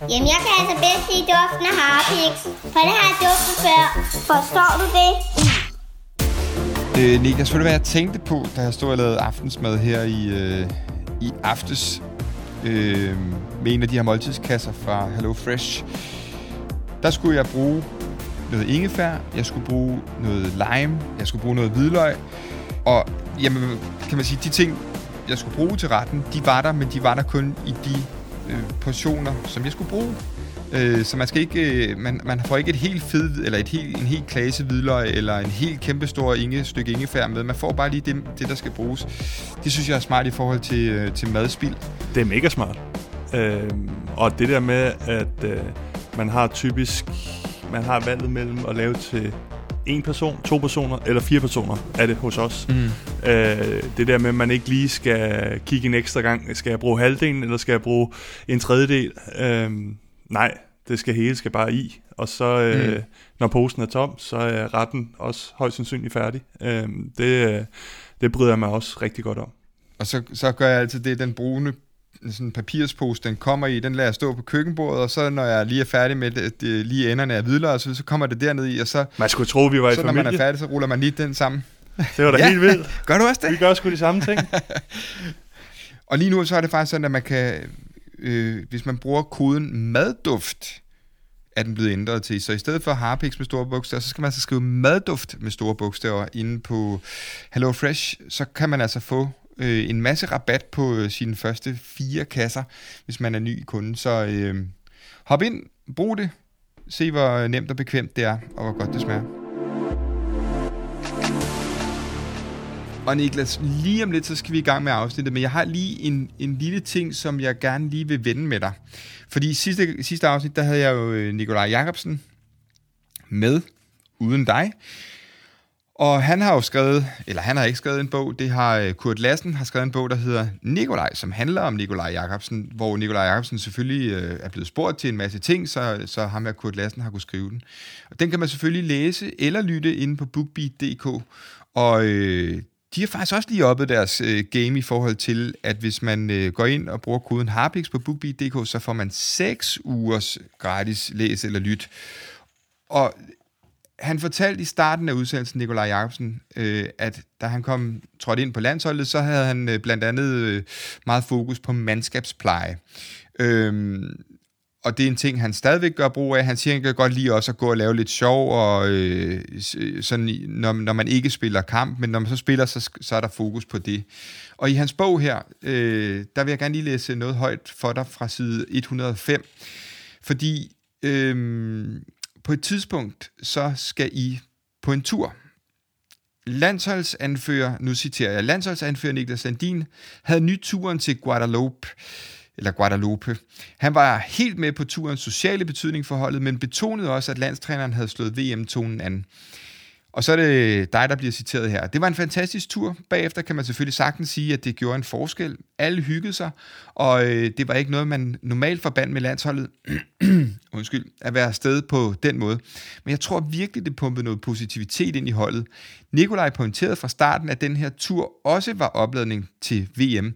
Jamen, jeg kan altså bedst lide duften af Harpix, for det har jeg duftet før. Forstår du det? Øh, Niklas, ved du hvad jeg tænkte på, da jeg stod og lavede aftensmad her i, øh, i aftes øh, med en af de her måltidskasser fra Hello Fresh. Der skulle jeg bruge noget ingefær, jeg skulle bruge noget lime, jeg skulle bruge noget hvidløg, og jamen, kan man sige, de ting, jeg skulle bruge til retten, de var der, men de var der kun i de øh, portioner, som jeg skulle bruge. Øh, så man skal ikke, øh, man, man får ikke et helt fed, eller et helt, en helt klase hvidløg, eller en helt kæmpe stor inge, stykke ingefær med. Man får bare lige det, det, der skal bruges. Det synes jeg er smart i forhold til, øh, til madspild. Det er mega smart. Øh, og det der med, at øh, man har typisk, man har valget mellem at lave til en person, to personer eller fire personer er det hos os. Mm. Øh, det der med, at man ikke lige skal kigge en ekstra gang. Skal jeg bruge halvdelen, eller skal jeg bruge en tredjedel? Øh, nej, det skal hele skal bare i. Og så, øh, mm. når posen er tom, så er retten også højst sandsynligt færdig. Øh, det, det bryder jeg mig også rigtig godt om. Og så, så gør jeg altid det, den brune sådan en papirspose, den kommer i, den lader jeg stå på køkkenbordet, og så når jeg lige er færdig med det, det lige enderne af hvidløg, så, så kommer det derned i, og så... Man skulle tro, vi var i så familie. når man er færdig, så ruller man lige den sammen. Det var da ja. helt vildt. Gør du også det? Vi gør sgu de samme ting. og lige nu så er det faktisk sådan, at man kan, øh, hvis man bruger koden madduft, er den blevet ændret til. Så i stedet for Harpix med store bogstaver, så skal man altså skrive madduft med store bogstaver inde på HelloFresh. Så kan man altså få øh, en masse rabat på øh, sine første fire kasser, hvis man er ny kunde. Så øh, hop ind, brug det, se hvor øh, nemt og bekvemt det er, og hvor godt det smager. Og Niklas, lige om lidt, så skal vi i gang med afsnittet, men jeg har lige en, en lille ting, som jeg gerne lige vil vende med dig. Fordi sidste, sidste afsnit, der havde jeg jo øh, Nikolaj Jacobsen med, uden dig. Og han har jo skrevet, eller han har ikke skrevet en bog, det har øh, Kurt Lassen har skrevet en bog, der hedder Nikolaj, som handler om Nikolaj Jacobsen, hvor Nikolaj Jacobsen selvfølgelig øh, er blevet spurgt til en masse ting, så, så ham her Kurt Lassen har kunnet skrive den. Og den kan man selvfølgelig læse eller lytte inde på bookbeat.dk, og øh, de har faktisk også lige oppet deres øh, game i forhold til, at hvis man øh, går ind og bruger koden Harpix på bookbeat.dk, så får man 6 ugers gratis læs eller lyt. Og han fortalte i starten af udsendelsen, Nikolaj Jacobsen, øh, at da han kom trådte ind på landsholdet, så havde han øh, blandt andet øh, meget fokus på mandskabspleje. Øh, og det er en ting, han stadigvæk gør brug af. Han siger, han kan godt lide også at gå og lave lidt sjov, og, øh, øh sådan, når, når man ikke spiller kamp, men når man så spiller, så, så er der fokus på det. Og i hans bog her, øh, der vil jeg gerne lige læse noget højt for dig fra side 105, fordi øh, på et tidspunkt, så skal I på en tur. Landsholdsanfører, nu citerer jeg, landsholdsanfører Niklas Sandin, havde nyt turen til Guadalupe, eller Guadalupe. Han var helt med på turens sociale betydning for holdet, men betonede også, at landstræneren havde slået VM-tonen an. Og så er det dig, der bliver citeret her. Det var en fantastisk tur. Bagefter kan man selvfølgelig sagtens sige, at det gjorde en forskel. Alle hyggede sig, og øh, det var ikke noget, man normalt forbandt med landsholdet. Undskyld, at være afsted på den måde. Men jeg tror virkelig, det pumpede noget positivitet ind i holdet. Nikolaj pointerede fra starten, at den her tur også var opladning til VM.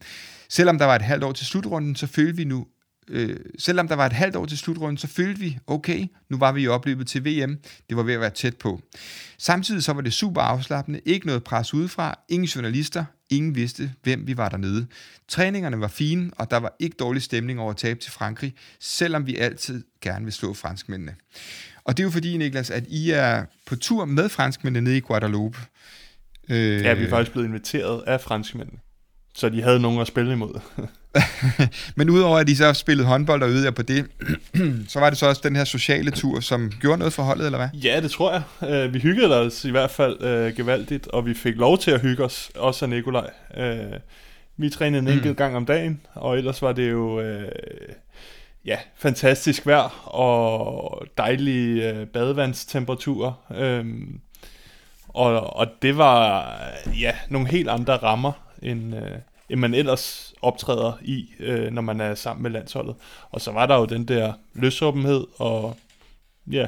Selvom der var et halvt år til slutrunden, så følte vi nu, øh, selvom der var et halvt år til slutrunden, så følte vi, okay, nu var vi i opløbet til VM. Det var ved at være tæt på. Samtidig så var det super afslappende, ikke noget pres udefra, ingen journalister, ingen vidste, hvem vi var dernede. Træningerne var fine, og der var ikke dårlig stemning over at tabe til Frankrig, selvom vi altid gerne vil slå franskmændene. Og det er jo fordi, Niklas, at I er på tur med franskmændene nede i Guadeloupe. Øh, ja, vi er faktisk blevet inviteret af franskmændene. Så de havde nogen at spille imod. Men udover at de så spillede håndbold og på det, så var det så også den her sociale tur, som gjorde noget for holdet, eller hvad? Ja, det tror jeg. Uh, vi hyggede os i hvert fald uh, gevaldigt, og vi fik lov til at hygge os, også af Nikolaj. Uh, vi trænede en mm. enkelt gang om dagen, og ellers var det jo uh, ja, fantastisk vejr og dejlige uh, badevandstemperaturer. Uh, og, og det var ja, nogle helt andre rammer, end, øh, end man ellers optræder i, øh, når man er sammen med landsholdet. Og så var der jo den der løsåbenhed, og ja,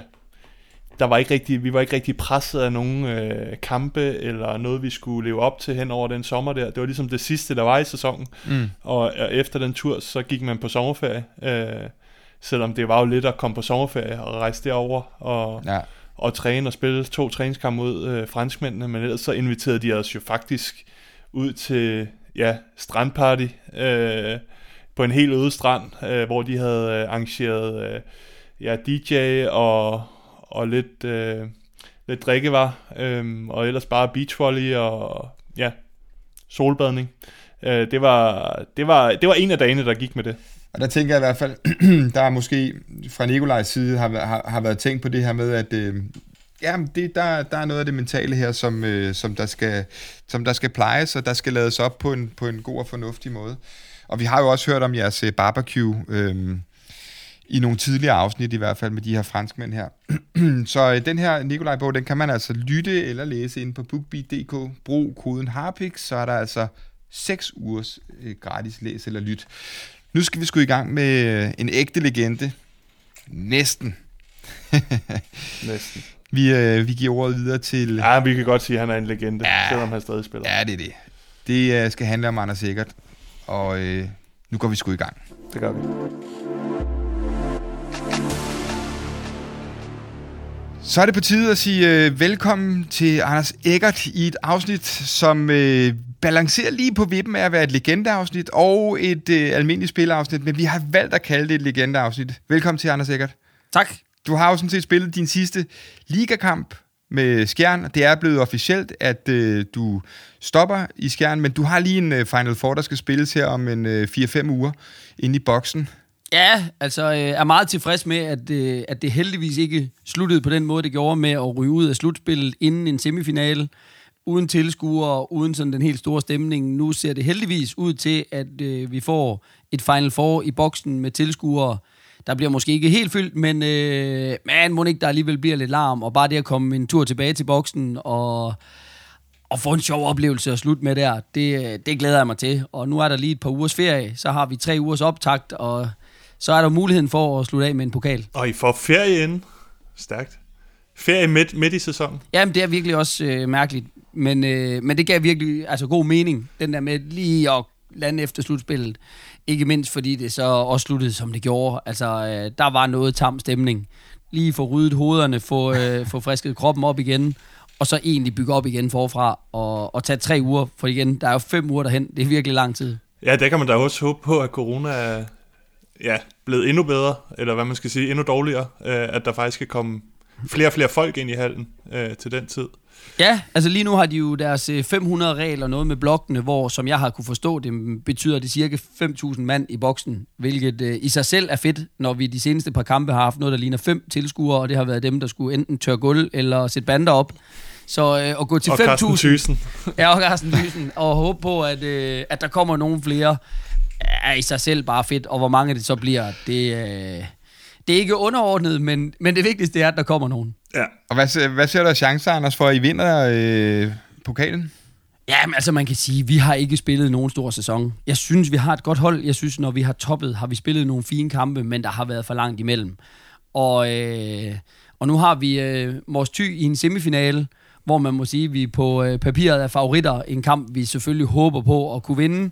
der var ikke rigtig, vi var ikke rigtig presset af nogen øh, kampe, eller noget, vi skulle leve op til hen over den sommer der. Det var ligesom det sidste, der var i sæsonen. Mm. Og, og efter den tur, så gik man på sommerferie. Øh, selvom det var jo lidt at komme på sommerferie og rejse derover og, Ja. og træne og spille to træningskampe mod øh, franskmændene, men ellers så inviterede de os jo faktisk ud til ja, strandparty øh, på en helt øde strand, øh, hvor de havde øh, arrangeret øh, ja, DJ og, og lidt, øh, lidt drikkevar, øh, og ellers bare beachvolley og ja, solbadning. Øh, det, var, det, var, det var en af dagene, der gik med det. Og der tænker jeg i hvert fald, der er måske fra Nikolajs side har, har, har været tænkt på det her med, at øh, jamen det, der, der er noget af det mentale her, som, øh, som, der skal, som der skal plejes, og der skal lades op på en, på en god og fornuftig måde. Og vi har jo også hørt om jeres øh, barbecue øh, i nogle tidligere afsnit, i hvert fald med de her franskmænd her. Så øh, den her Nikolaj-bog, den kan man altså lytte eller læse ind på bookbeat.dk. Brug koden HARPIX, så er der altså 6 ugers øh, gratis læs eller lyt. Nu skal vi sgu i gang med øh, en ægte legende. Næsten. Næsten. Vi, øh, vi giver ordet videre til... Ja, vi kan godt sige, at han er en legende, Ja. selvom han stadig spiller. Ja, det er det. Det øh, skal handle om Anders Sikkert. Og øh, nu går vi sgu i gang. Det gør vi. Så er det på tide at sige øh, velkommen til Anders Eggert i et afsnit, som øh, balancerer lige på vippen af at være et legendeafsnit og et øh, almindeligt spilafsnit, men vi har valgt at kalde det et legendeafsnit. Velkommen til, Anders Eggert. Tak. Du har jo sådan set spillet din sidste ligakamp med Skjern. Det er blevet officielt, at øh, du stopper i Skjern, men du har lige en øh, Final Four, der skal spilles her om en øh, 4-5 uger inde i boksen. Ja, altså øh, er meget tilfreds med, at, øh, at det heldigvis ikke sluttede på den måde, det gjorde med at ryge ud af slutspillet inden en semifinale, uden tilskuere, uden sådan den helt store stemning. Nu ser det heldigvis ud til, at øh, vi får et Final Four i boksen med tilskuere. Der bliver måske ikke helt fyldt, men, øh, men må ikke der alligevel bliver lidt larm, og bare det at komme en tur tilbage til boksen og og få en sjov oplevelse at slutte med der, det, det glæder jeg mig til. Og nu er der lige et par ugers ferie, så har vi tre ugers optakt, og så er der muligheden for at slutte af med en pokal. Og I får ferie inden. Stærkt. Ferie midt, midt i sæsonen. Jamen, det er virkelig også øh, mærkeligt, men, øh, men det gav virkelig altså, god mening, den der med lige at lande efter slutspillet. Ikke mindst fordi det så også sluttede, som det gjorde. Altså, øh, der var noget tam stemning. Lige få ryddet hovederne, få, øh, få frisket kroppen op igen, og så egentlig bygge op igen forfra, og, og tage tre uger, for igen, der er jo fem uger derhen. Det er virkelig lang tid. Ja, der kan man da også håbe på, at corona er ja, blevet endnu bedre, eller hvad man skal sige, endnu dårligere. Øh, at der faktisk kan komme flere og flere folk ind i hallen øh, til den tid. Ja, altså lige nu har de jo deres øh, 500 regler, noget med blokkene, hvor, som jeg har kunne forstå, det betyder det cirka 5.000 mand i boksen, hvilket øh, i sig selv er fedt, når vi de seneste par kampe har haft noget, der ligner fem tilskuere, og det har været dem, der skulle enten tørre gulv eller sætte bander op. Så øh, at gå til Og Carsten 5.000... Thyssen. Ja, og Carsten Thyssen, og håbe på, at, øh, at der kommer nogle flere, er i sig selv bare fedt, og hvor mange det så bliver, det, øh, det er ikke underordnet, men, men det vigtigste er, at der kommer nogen. Ja. Og hvad, ser- hvad ser der af chancer, Anders, for at I vinder øh, pokalen? Ja, men altså man kan sige, vi har ikke spillet nogen stor sæson. Jeg synes, vi har et godt hold. Jeg synes, når vi har toppet, har vi spillet nogle fine kampe, men der har været for langt imellem. Og, øh, og nu har vi øh, Mors Thy i en semifinale, hvor man må sige, at vi på øh, papiret er favoritter. En kamp, vi selvfølgelig håber på at kunne vinde.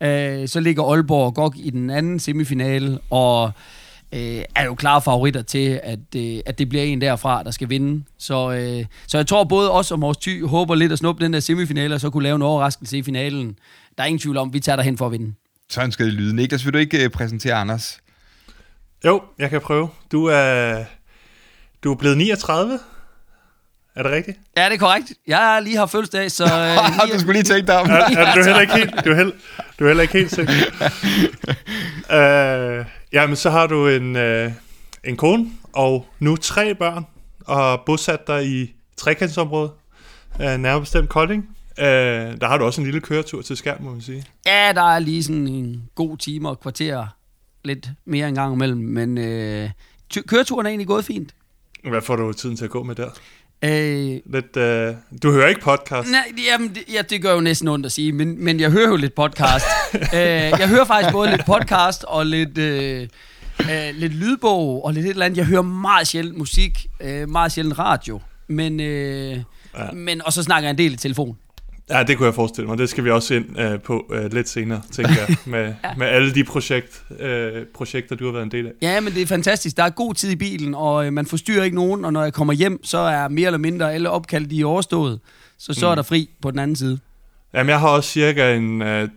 Øh, så ligger Aalborg og GOG i den anden semifinale, og øh, er jo klare favoritter til, at, øh, at det bliver en derfra, der skal vinde. Så, øh, så jeg tror både os og Mors Thy håber lidt at snuppe den der semifinale, og så kunne lave en overraskelse i finalen. Der er ingen tvivl om, at vi tager derhen for at vinde. Sådan skal det lyde. Niklas, vil du ikke øh, præsentere Anders? Jo, jeg kan prøve. Du er, du er blevet 39. Er det rigtigt? Ja, det er korrekt. Jeg har lige har fødselsdag, så... Øh, du skulle lige tænke dig om. Er, er du heller ikke helt, du er heller, du er heller ikke helt sikker? uh, jamen, så har du en, uh, en kone og nu tre børn og bosat dig i trekantsområdet, uh, nærmere bestemt Kolding. Uh, der har du også en lille køretur til Skærm, må man sige. Ja, der er lige sådan en god time og kvarter. Lidt mere en gang imellem, men øh, køreturen er egentlig gået fint. Hvad får du tiden til at gå med der? Øh, Lidt, uh, du hører ikke podcast? nej, jamen, det, ja, det gør jo næsten ondt at sige, men, men jeg hører jo lidt podcast. øh, jeg hører faktisk både lidt podcast og lidt, øh, øh, lidt lydbog og lidt et eller andet. Jeg hører meget sjældent musik, øh, meget sjældent radio, men, øh, ja. men, og så snakker jeg en del i telefon. Ja, det kunne jeg forestille mig. Det skal vi også ind øh, på øh, lidt senere, tænker jeg, med, ja. med alle de projekt, øh, projekter, du har været en del af. Ja, men det er fantastisk. Der er god tid i bilen, og øh, man forstyrrer ikke nogen, og når jeg kommer hjem, så er mere eller mindre alle opkald, de er overstået. Så så mm. er der fri på den anden side. Jamen, jeg har også cirka en øh,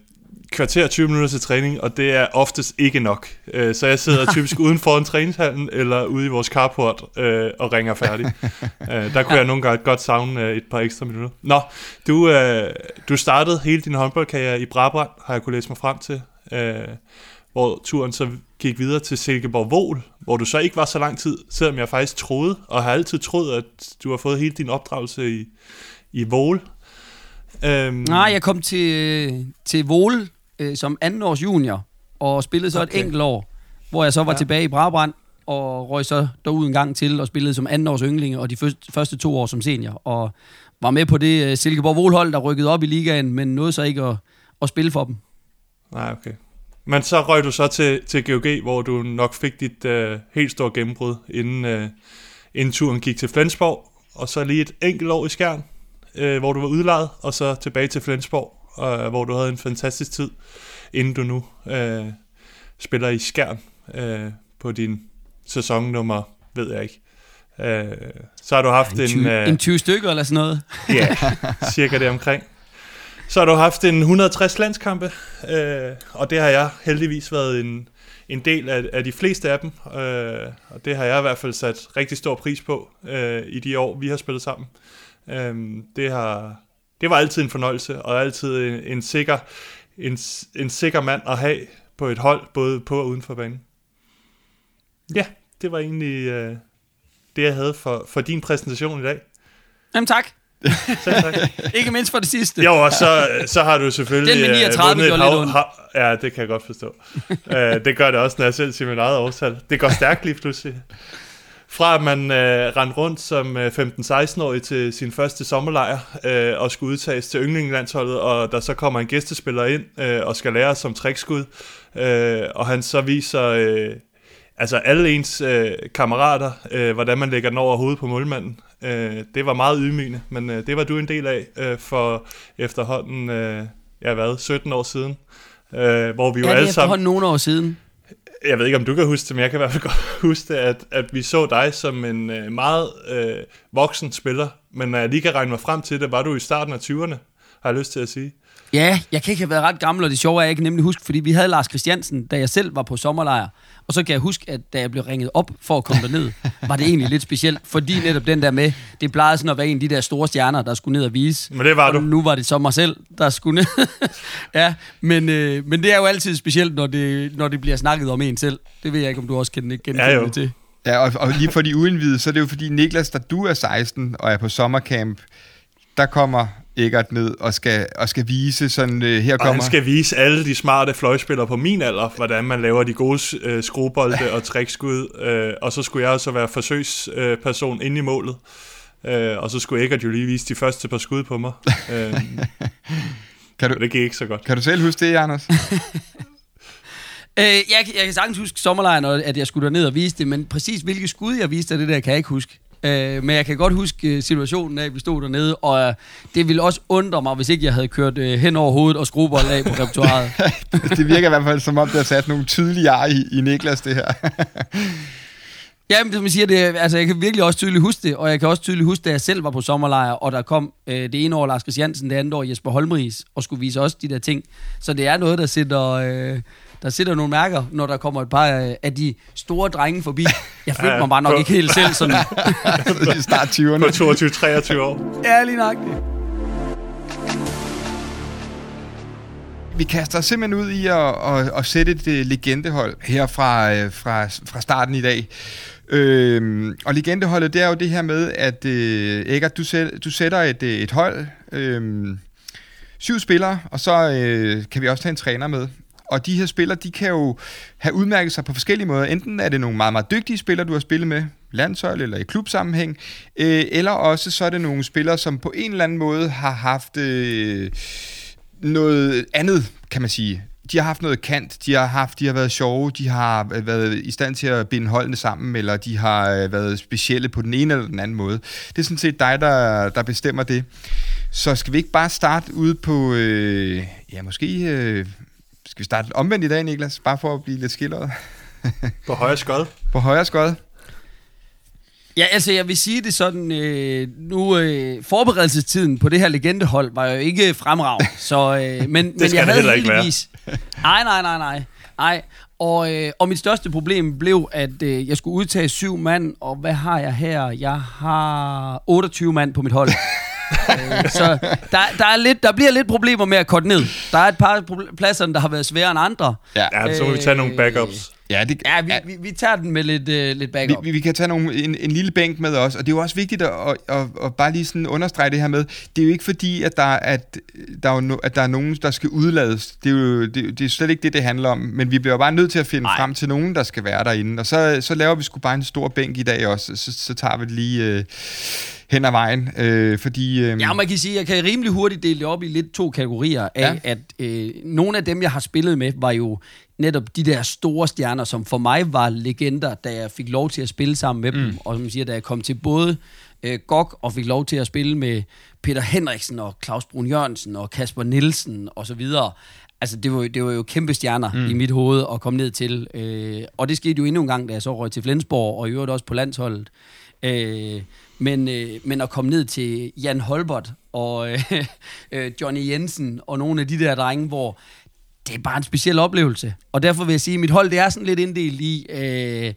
kvarter 20 minutter til træning, og det er oftest ikke nok. Øh, så jeg sidder typisk uden for en træningshallen, eller ude i vores carport øh, og ringer færdig. øh, der kunne jeg nogle gange godt savne øh, et par ekstra minutter. Nå, du, øh, du startede hele din håndboldkarriere i Brabrand, har jeg kunne læse mig frem til. Øh, hvor turen så gik videre til Silkeborg Vol, hvor du så ikke var så lang tid, selvom jeg faktisk troede, og har altid troet, at du har fået hele din opdragelse i, i Vol. Øhm. Nej, jeg kom til, til Vol øh, som andenårs junior, og spillede så okay. et enkelt år, hvor jeg så var ja. tilbage i Brabrand, og røg så derud en gang til, og spillede som andenårs ynglinge, og de første, første to år som senior, og var med på det uh, Silkeborg Volhold, der rykkede op i ligaen, men nåede så ikke at, at spille for dem. Nej, okay. Men så røg du så til, til GOG, hvor du nok fik dit uh, helt store gennembrud, inden, uh, inden turen gik til Flensborg, og så lige et enkelt år i Skjern, uh, hvor du var udlejet, og så tilbage til Flensborg, og, hvor du havde en fantastisk tid, inden du nu øh, spiller i Skærn øh, på din sæson nummer, ved jeg ikke. Øh, så har du haft en... 20, en, øh, en 20 stykker eller sådan noget? ja, cirka det omkring. Så har du haft en 160 landskampe, øh, og det har jeg heldigvis været en, en del af, af de fleste af dem, øh, og det har jeg i hvert fald sat rigtig stor pris på øh, i de år, vi har spillet sammen. Øh, det har det var altid en fornøjelse, og altid en, en, sikker, en, en sikker mand at have på et hold, både på og uden for banen. Ja, det var egentlig øh, det, jeg havde for, for din præsentation i dag. Jamen tak. Selv tak. Ikke mindst for det sidste. Jo, og så, så har du selvfølgelig... Den med 39 øh, gjorde lidt ondt. Ja, det kan jeg godt forstå. uh, det gør det også, når jeg selv siger mit eget årstal. Det går stærkt lige pludselig. Fra at man øh, rendte rundt som øh, 15-16-årig til sin første sommerlejr øh, og skulle udtages til yndlingelandsholdet, og der så kommer en gæstespiller ind øh, og skal lære som trækskud, øh, og han så viser øh, altså alle ens øh, kammerater, øh, hvordan man lægger den over hovedet på målmanden. Øh, det var meget ydmygende, men øh, det var du en del af øh, for efterhånden, øh, ja hvad, 17 år siden. Øh, hvor vi jo ja, alle sammen... nogle år siden jeg ved ikke, om du kan huske det, men jeg kan i hvert fald godt huske at, at vi så dig som en øh, meget øh, voksen spiller, men når jeg lige kan regne mig frem til det, var du i starten af 20'erne, har jeg lyst til at sige. Ja, jeg kan ikke have været ret gammel, og det sjove er, at jeg ikke nemlig huske, fordi vi havde Lars Christiansen, da jeg selv var på sommerlejr. Og så kan jeg huske, at da jeg blev ringet op for at komme derned, var det egentlig lidt specielt, fordi netop den der med, det plejede sådan at være en af de der store stjerner, der skulle ned og vise. Men det var og du. nu var det så mig selv, der skulle ned. ja, men, øh, men det er jo altid specielt, når det, når det bliver snakket om en selv. Det ved jeg ikke, om du også kan genkende ja, det til. Ja, og, og lige for de uindvidede, så er det jo fordi Niklas, da du er 16 og er på sommercamp, der kommer Eggert ned og skal, og skal vise sådan, uh, her kommer... Og han skal vise alle de smarte fløjspillere på min alder, hvordan man laver de gode uh, skruebolde og trækskud, uh, og så skulle jeg så være forsøgsperson uh, inde i målet, uh, og så skulle Eggert jo lige vise de første par skud på mig. Uh, kan du, det gik ikke så godt. Kan du selv huske det, Anders? Øh, jeg, jeg kan sagtens huske sommerlejren, og at jeg skulle ned og vise det, men præcis hvilke skud jeg viste af det der, kan jeg ikke huske. Øh, men jeg kan godt huske øh, situationen af, at vi stod dernede, og øh, det ville også undre mig, hvis ikke jeg havde kørt øh, hen over hovedet og skruebold af på repertoireet. det virker i hvert fald som om, der er sat nogle tydelige ar i, i Niklas, det her. Ja, men som jeg siger, det, altså, jeg kan virkelig også tydeligt huske det, og jeg kan også tydeligt huske, da jeg selv var på sommerlejr, og der kom øh, det ene år Lars Christiansen, det andet år Jesper Holmris, og skulle vise også de der ting. Så det er noget, der sætter, øh, der sætter nogle mærker, når der kommer et par af de store drenge forbi. Jeg følte ja, mig bare nok på, ikke helt selv sådan. I start 20'erne. På 22-23 år. Ja, lige nok det. Vi kaster os simpelthen ud i at, at, at sætte et uh, legendehold her fra, uh, fra, fra starten i dag. Øhm, og legendeholdet, det er jo det her med, at øh, Egger, du, sæt, du sætter et, et hold, øh, syv spillere, og så øh, kan vi også tage en træner med. Og de her spillere, de kan jo have udmærket sig på forskellige måder. Enten er det nogle meget, meget dygtige spillere, du har spillet med, landshold eller i klubsammenhæng, øh, eller også så er det nogle spillere, som på en eller anden måde har haft øh, noget andet, kan man sige. De har haft noget kant, de har haft, de har været sjove, de har øh, været i stand til at binde holdene sammen, eller de har øh, været specielle på den ene eller den anden måde. Det er sådan set dig, der, der bestemmer det. Så skal vi ikke bare starte ude på, øh, ja måske, øh, skal vi starte omvendt i dag, Niklas, bare for at blive lidt skildret På højre skod. på højre skod. Ja, altså jeg vil sige det sådan, øh, nu øh, forberedelsestiden på det her legendehold var jo ikke fremragende, så, øh, men, men skal jeg det havde heller ikke være. heldigvis... Nej, nej, nej, nej. nej. Og, øh, og mit største problem blev, at øh, jeg skulle udtage syv mand, og hvad har jeg her? Jeg har 28 mand på mit hold. øh, så der, der, er lidt, der bliver lidt problemer med at korte ned. Der er et par pladser, der har været sværere end andre. Ja, Ja, så må vi tage nogle backups. Ja, det, Ja, vi, vi, vi tager den med lidt, øh, lidt backup. vi, vi kan tage nogle, en, en lille bænk med os, og det er jo også vigtigt at, at, at, at bare lige sådan understrege det her med, det er jo ikke fordi, at der, at, der er, no, at der er nogen, der skal udlades. Det er jo det, det er slet ikke det, det handler om, men vi bliver jo bare nødt til at finde Nej. frem til nogen, der skal være derinde, og så, så laver vi sgu bare en stor bænk i dag også, så, så tager vi det lige øh, hen ad vejen, øh, fordi... Øh, Ja, man kan sige, jeg kan rimelig hurtigt dele det op i lidt to kategorier af, Ja. ja. at øh, nogle af dem, jeg har spillet med, var jo netop de der store stjerner, som for mig var legender, da jeg fik lov til at spille sammen med mm. dem. Og som siger, da jeg kom til både øh, GOG og fik lov til at spille med Peter Henriksen og Claus Brun Jørgensen og Kasper Nielsen og så videre. Altså, det var, det var jo kæmpe stjerner mm. i mit hoved at komme ned til. Øh, og det skete jo endnu en gang, da jeg så røg til Flensborg, og i øvrigt også på landsholdet. Øh, men, øh, men at komme ned til Jan Holbert og øh, øh, Johnny Jensen og nogle af de der drenge, hvor det er bare en speciel oplevelse. Og derfor vil jeg sige, at mit hold det er sådan lidt inddelt i øh,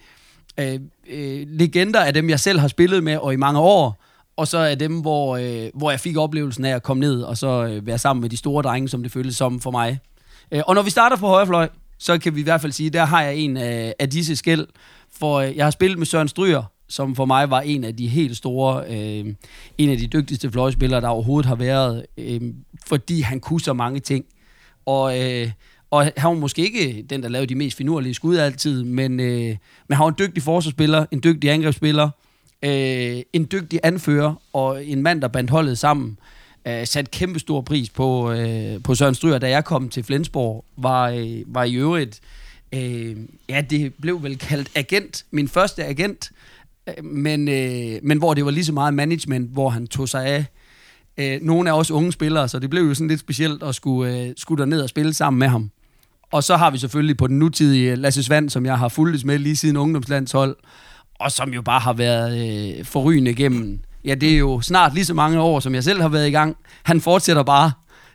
øh, øh, legender af dem, jeg selv har spillet med og i mange år, og så er dem, hvor, øh, hvor jeg fik oplevelsen af at komme ned og så øh, være sammen med de store drenge, som det føltes som for mig. Øh, og når vi starter på højrefløj, så kan vi i hvert fald sige, der har jeg en af, af disse skæld, for øh, jeg har spillet med Søren Stryger, som for mig var en af de helt store, øh, en af de dygtigste fløjspillere, der overhovedet har været, øh, fordi han kunne så mange ting. Og, øh, og han var måske ikke den, der lavede de mest finurlige skud altid, men, øh, men han var en dygtig forsvarsspiller, en dygtig angrebsspiller, øh, en dygtig anfører og en mand, der bandt holdet sammen. Øh, sat kæmpe stor pris på, øh, på Søren Stryger, da jeg kom til Flensborg, var, øh, var i øvrigt, øh, ja, det blev vel kaldt agent, min første agent, øh, men, øh, men hvor det var lige så meget management, hvor han tog sig af øh, nogle af os unge spillere, så det blev jo sådan lidt specielt at skulle, øh, skulle ned og spille sammen med ham. Og så har vi selvfølgelig på den nutidige Lasse Svand, som jeg har fulgt med lige siden ungdomslandshold, og som jo bare har været øh, forrygende igennem. Ja, det er jo snart lige så mange år, som jeg selv har været i gang. Han fortsætter bare.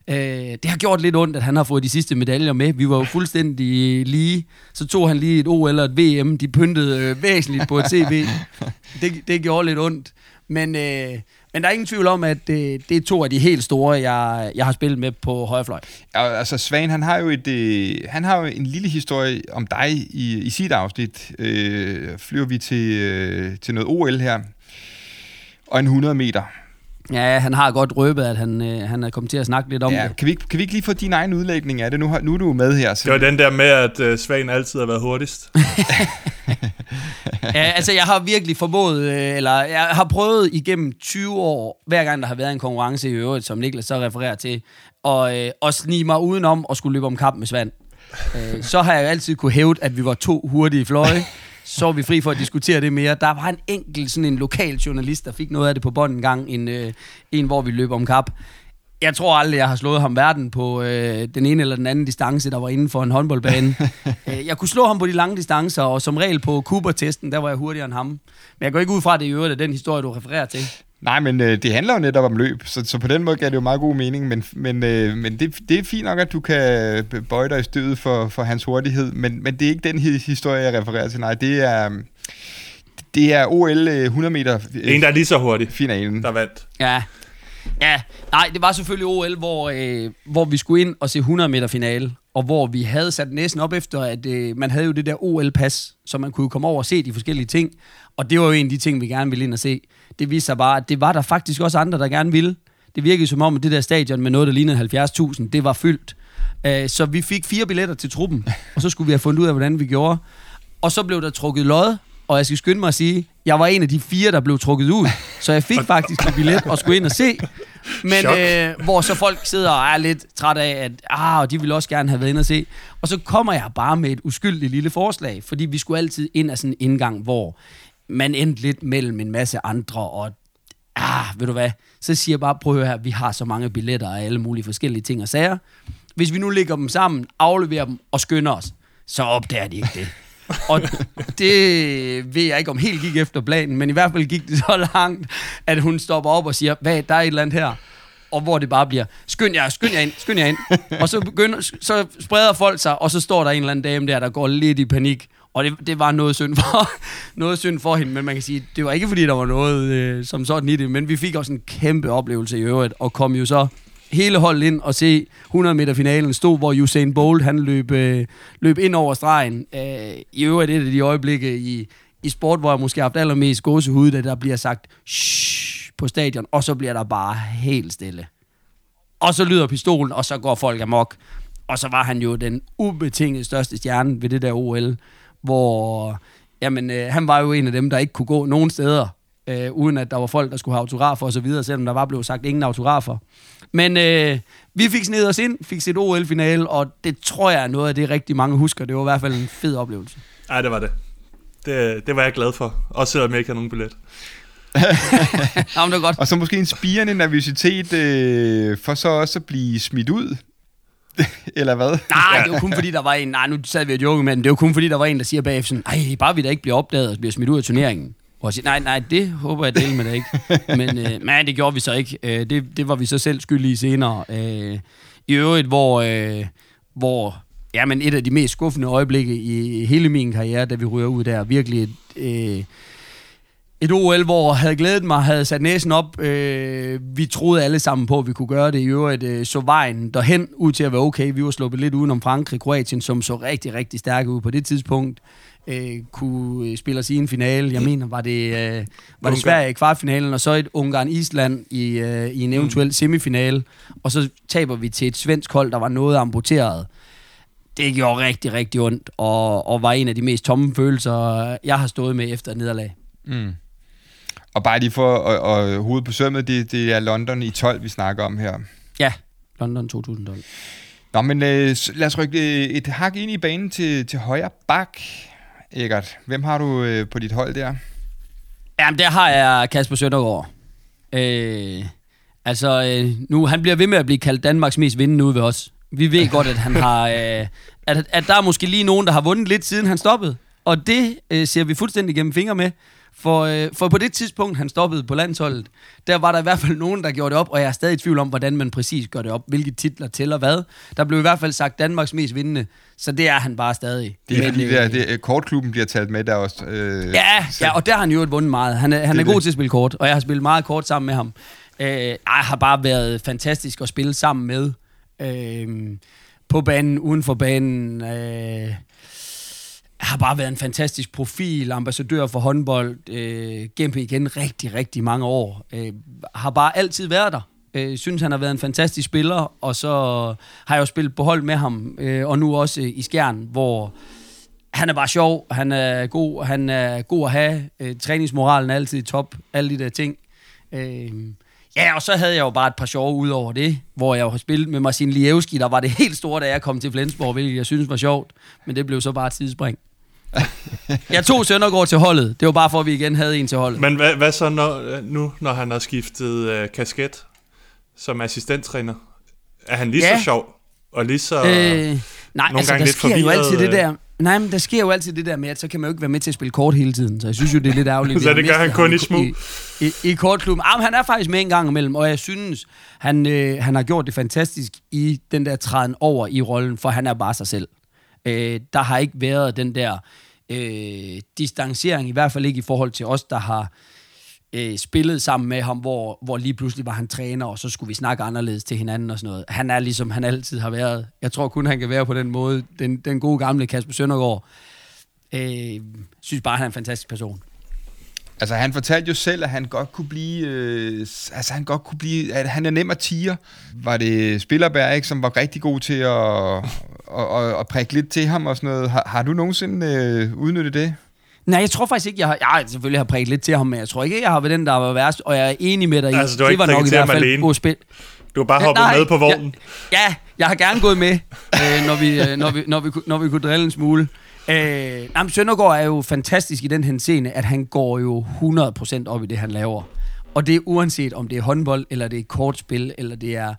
Øh, det har gjort lidt ondt, at han har fået de sidste medaljer med. Vi var jo fuldstændig lige. Så tog han lige et OL og et VM. De pyntede øh, væsentligt på et CV. Det, det gjorde lidt ondt. Men, øh, men der er ingen tvivl om, at øh, det er to af de helt store, jeg, jeg har spillet med på højrefløj. Og, altså Svan, han har jo et, øh, han har jo en lille historie om dig i, i sit afsnit. Øh, flyver vi til, øh, til noget OL her, og en 100 meter. Ja, han har godt røbet, at han, øh, han er kommet til at snakke lidt om Ja, det. kan, vi, ikke- kan vi ikke lige få din egen udlægning af det? Nu, nu er du med her. Så Det var den der med, at uh, Svagen altid har været hurtigst. Ja, altså, jeg har virkelig formået, øh, eller jeg har prøvet igennem 20 år, hver gang der har været en konkurrence i øvrigt, som Niklas så refererer til, og, øh, og snige mig udenom og skulle løbe om kamp med Svand. Øh, så har jeg jo altid kunne hævde, at vi var to hurtige fløje. Så var vi fri for at diskutere det mere. Der var en enkelt, sådan en lokal journalist, der fik noget af det på bånd en gang, en, øh, en hvor vi løb om kap. Jeg tror aldrig, jeg har slået ham verden på øh, den ene eller den anden distance, der var inden for en håndboldbane. Øh, jeg kunne slå ham på de lange distancer, og som regel på Cooper-testen, der var jeg hurtigere end ham. Men jeg går ikke ud fra, at det i øvrigt er den historie, du refererer til. Nej, men øh, det handler jo netop om løb, så, så på den måde gav det jo meget god mening, men, men, øh, men det, det er fint nok, at du kan bøje dig i stødet for, for hans hurtighed, men, men det er ikke den hi- historie, jeg refererer til. Nej, det er, det er OL øh, 100 meter øh, En, der er lige så hurtig, finalen. der vandt. Ja. Ja, nej, det var selvfølgelig OL, hvor, øh, hvor vi skulle ind og se 100 meter finale, og hvor vi havde sat næsten op efter, at øh, man havde jo det der OL-pas, så man kunne komme over og se de forskellige ting, og det var jo en af de ting, vi gerne ville ind og se. Det viste sig bare, at det var der faktisk også andre, der gerne ville. Det virkede som om, at det der stadion med noget, der lignede 70.000, det var fyldt. Øh, så vi fik fire billetter til truppen, og så skulle vi have fundet ud af, hvordan vi gjorde. Og så blev der trukket lod, og jeg skal skynde mig at sige, jeg var en af de fire, der blev trukket ud. Så jeg fik faktisk en billet og skulle ind og se. Men Chok. øh, hvor så folk sidder og er lidt træt af, at ah, og de ville også gerne have været inde og se. Og så kommer jeg bare med et uskyldigt lille forslag, fordi vi skulle altid ind af sådan en indgang, hvor man endte lidt mellem en masse andre, og ah, ved du hvad, så siger jeg bare, prøv at høre her, vi har så mange billetter og alle mulige forskellige ting og sager. Hvis vi nu lægger dem sammen, afleverer dem og skynder os, så opdager de ikke det og det ved jeg ikke, om helt gik efter planen, men i hvert fald gik det så langt, at hun stopper op og siger, hvad, der er et eller andet her. Og hvor det bare bliver, skynd jer, skynd jer ind, skynd jer ind. Og så, begynder, så spreder folk sig, og så står der en eller anden dame der, der går lidt i panik. Og det, det var noget synd, for, noget synd for hende, men man kan sige, det var ikke fordi, der var noget øh, som sådan i det, men vi fik også en kæmpe oplevelse i øvrigt, og kom jo så hele holdet ind og se 100 meter finalen stod, hvor Usain Bolt han løb, øh, løb ind over stregen. Øh, I øvrigt et af de øjeblikke i, i sport, hvor jeg måske har haft allermest gåsehud, da der bliver sagt Shh! på stadion, og så bliver der bare helt stille. Og så lyder pistolen, og så går folk amok. Og så var han jo den ubetinget største stjerne ved det der OL, hvor jamen, øh, han var jo en af dem, der ikke kunne gå nogen steder, øh, uden at der var folk, der skulle have autografer og så videre, selvom der var blevet sagt ingen autografer. Men øh, vi fik snedet os ind, fik set OL-finale, og det tror jeg er noget af det, rigtig mange husker. Det var i hvert fald en fed oplevelse. Ja, det var det. Det, det var jeg glad for, også selvom jeg ikke havde nogen billet. Jamen, det var godt. Og så måske en spirende nervøsitet øh, for så også at blive smidt ud. Eller hvad? Nej, det var kun fordi, der var en... Nej, nu sad vi og joke med den. Det var kun fordi, der var en, der siger bagefter sådan, ej, bare vi da ikke bliver opdaget og bliver smidt ud af turneringen. Og jeg siger, nej, nej, det håber jeg dele med dig ikke. Men, øh, men det gjorde vi så ikke. Øh, det, det var vi så selv skyldige senere. Øh, I øvrigt, hvor, øh, hvor ja, men et af de mest skuffende øjeblikke i hele min karriere, da vi ryger ud der, virkelig et, øh, et OL, hvor jeg havde glædet mig, havde sat næsen op. Øh, vi troede alle sammen på, at vi kunne gøre det. I øvrigt øh, så vejen derhen ud til at være okay. Vi var sluppet lidt udenom Frankrig, Kroatien, som så rigtig, rigtig stærke ud på det tidspunkt. Øh, kunne spille os i en finale. Jeg mener, var det, øh, var det Sverige i kvartfinalen, og så et Ungarn-Island i, øh, i en eventuel mm. semifinale. Og så taber vi til et svensk hold, der var noget amputeret det gjorde rigtig, rigtig ondt, og, og var en af de mest tomme følelser, jeg har stået med efter nederlag. Mm. Og bare lige for og, og hovedet på sømmet, det, det er London i 12, vi snakker om her. Ja, London 2012. Nå, men øh, lad os rykke et hak ind i banen til, til højre bak. Eggert, hvem har du øh, på dit hold der? Jamen, der har jeg Kasper Søndergaard. Øh, altså, øh, nu, han bliver ved med at blive kaldt Danmarks mest vindende ude ved os. Vi ved godt, at han har... Øh, at, at der er måske lige nogen, der har vundet lidt siden han stoppede. Og det øh, ser vi fuldstændig gennem fingre med. For, øh, for på det tidspunkt, han stoppede på landsholdet, der var der i hvert fald nogen, der gjorde det op, og jeg er stadig i tvivl om, hvordan man præcis gør det op, hvilke titler tæller hvad. Der blev i hvert fald sagt Danmarks mest vindende, så det er han bare stadig. Det er Men, fordi, der, det, kortklubben bliver talt med der også. Øh, ja, ja, og der har han jo vundet meget. Han er, han er god det. til at spille kort, og jeg har spillet meget kort sammen med ham. Øh, jeg har bare været fantastisk at spille sammen med. Øh, på banen, uden for banen. Øh, har bare været en fantastisk profil, ambassadør for håndbold, øh, gennem igen rigtig, rigtig mange år. Øh, har bare altid været der. Øh, synes, han har været en fantastisk spiller, og så har jeg jo spillet på hold med ham, øh, og nu også øh, i Skjern, hvor han er bare sjov, han er god, han er god at have, øh, træningsmoralen er altid i top, alle de der ting. Øh, Ja, og så havde jeg jo bare et par sjove ud over det, hvor jeg jo har spillet med Marcin Lievski, der var det helt store, da jeg kom til Flensborg, hvilket jeg synes var sjovt, men det blev så bare et tidsspring jeg tog Søndergaard til holdet. Det var bare for, at vi igen havde en til holdet. Men hvad, hvad så når, nu, når han har skiftet uh, kasket som assistenttræner? Er han lige ja. så sjov? Og lige så... Øh, nej, altså der sker jo altid det der... Nej, men der sker jo altid det der med, at så kan man jo ikke være med til at spille kort hele tiden. Så jeg synes jo, det er lidt ærgerligt. så det gør han kun i smug? I, i, i kortklubben. Ah, han er faktisk med en gang imellem, og jeg synes, han, øh, han har gjort det fantastisk i den der træden over i rollen, for han er bare sig selv. Øh, der har ikke været den der øh, distancering, i hvert fald ikke i forhold til os, der har øh, spillet sammen med ham, hvor, hvor lige pludselig var han træner, og så skulle vi snakke anderledes til hinanden og sådan noget. Han er ligesom han altid har været. Jeg tror kun, han kan være på den måde. Den, den gode gamle Kasper Søndergaard. Øh, synes bare, han er en fantastisk person. Altså han fortalte jo selv, at han godt kunne blive, øh, altså han godt kunne blive, at han er nem at tire. Var det Spillerberg, ikke, som var rigtig god til at, at, at, at prikke lidt til ham og sådan noget. Har, har du nogensinde øh, udnyttet det? Nej, jeg tror faktisk ikke, jeg har... Jeg selvfølgelig har præget lidt til ham, men jeg tror ikke, jeg har været den, der var værst, og jeg er enig med dig i, altså, du har det var nok i hvert fald god spil. Du har bare ja, hoppet nej, med på vognen. Ja, ja, jeg har gerne gået med, øh, når, vi, øh, når, vi, når, vi, når vi kunne drille en smule. Øh, jamen, Søndergaard er jo fantastisk i den henseende, at han går jo 100% op i det, han laver. Og det er uanset, om det er håndbold, eller det er kortspil, eller det er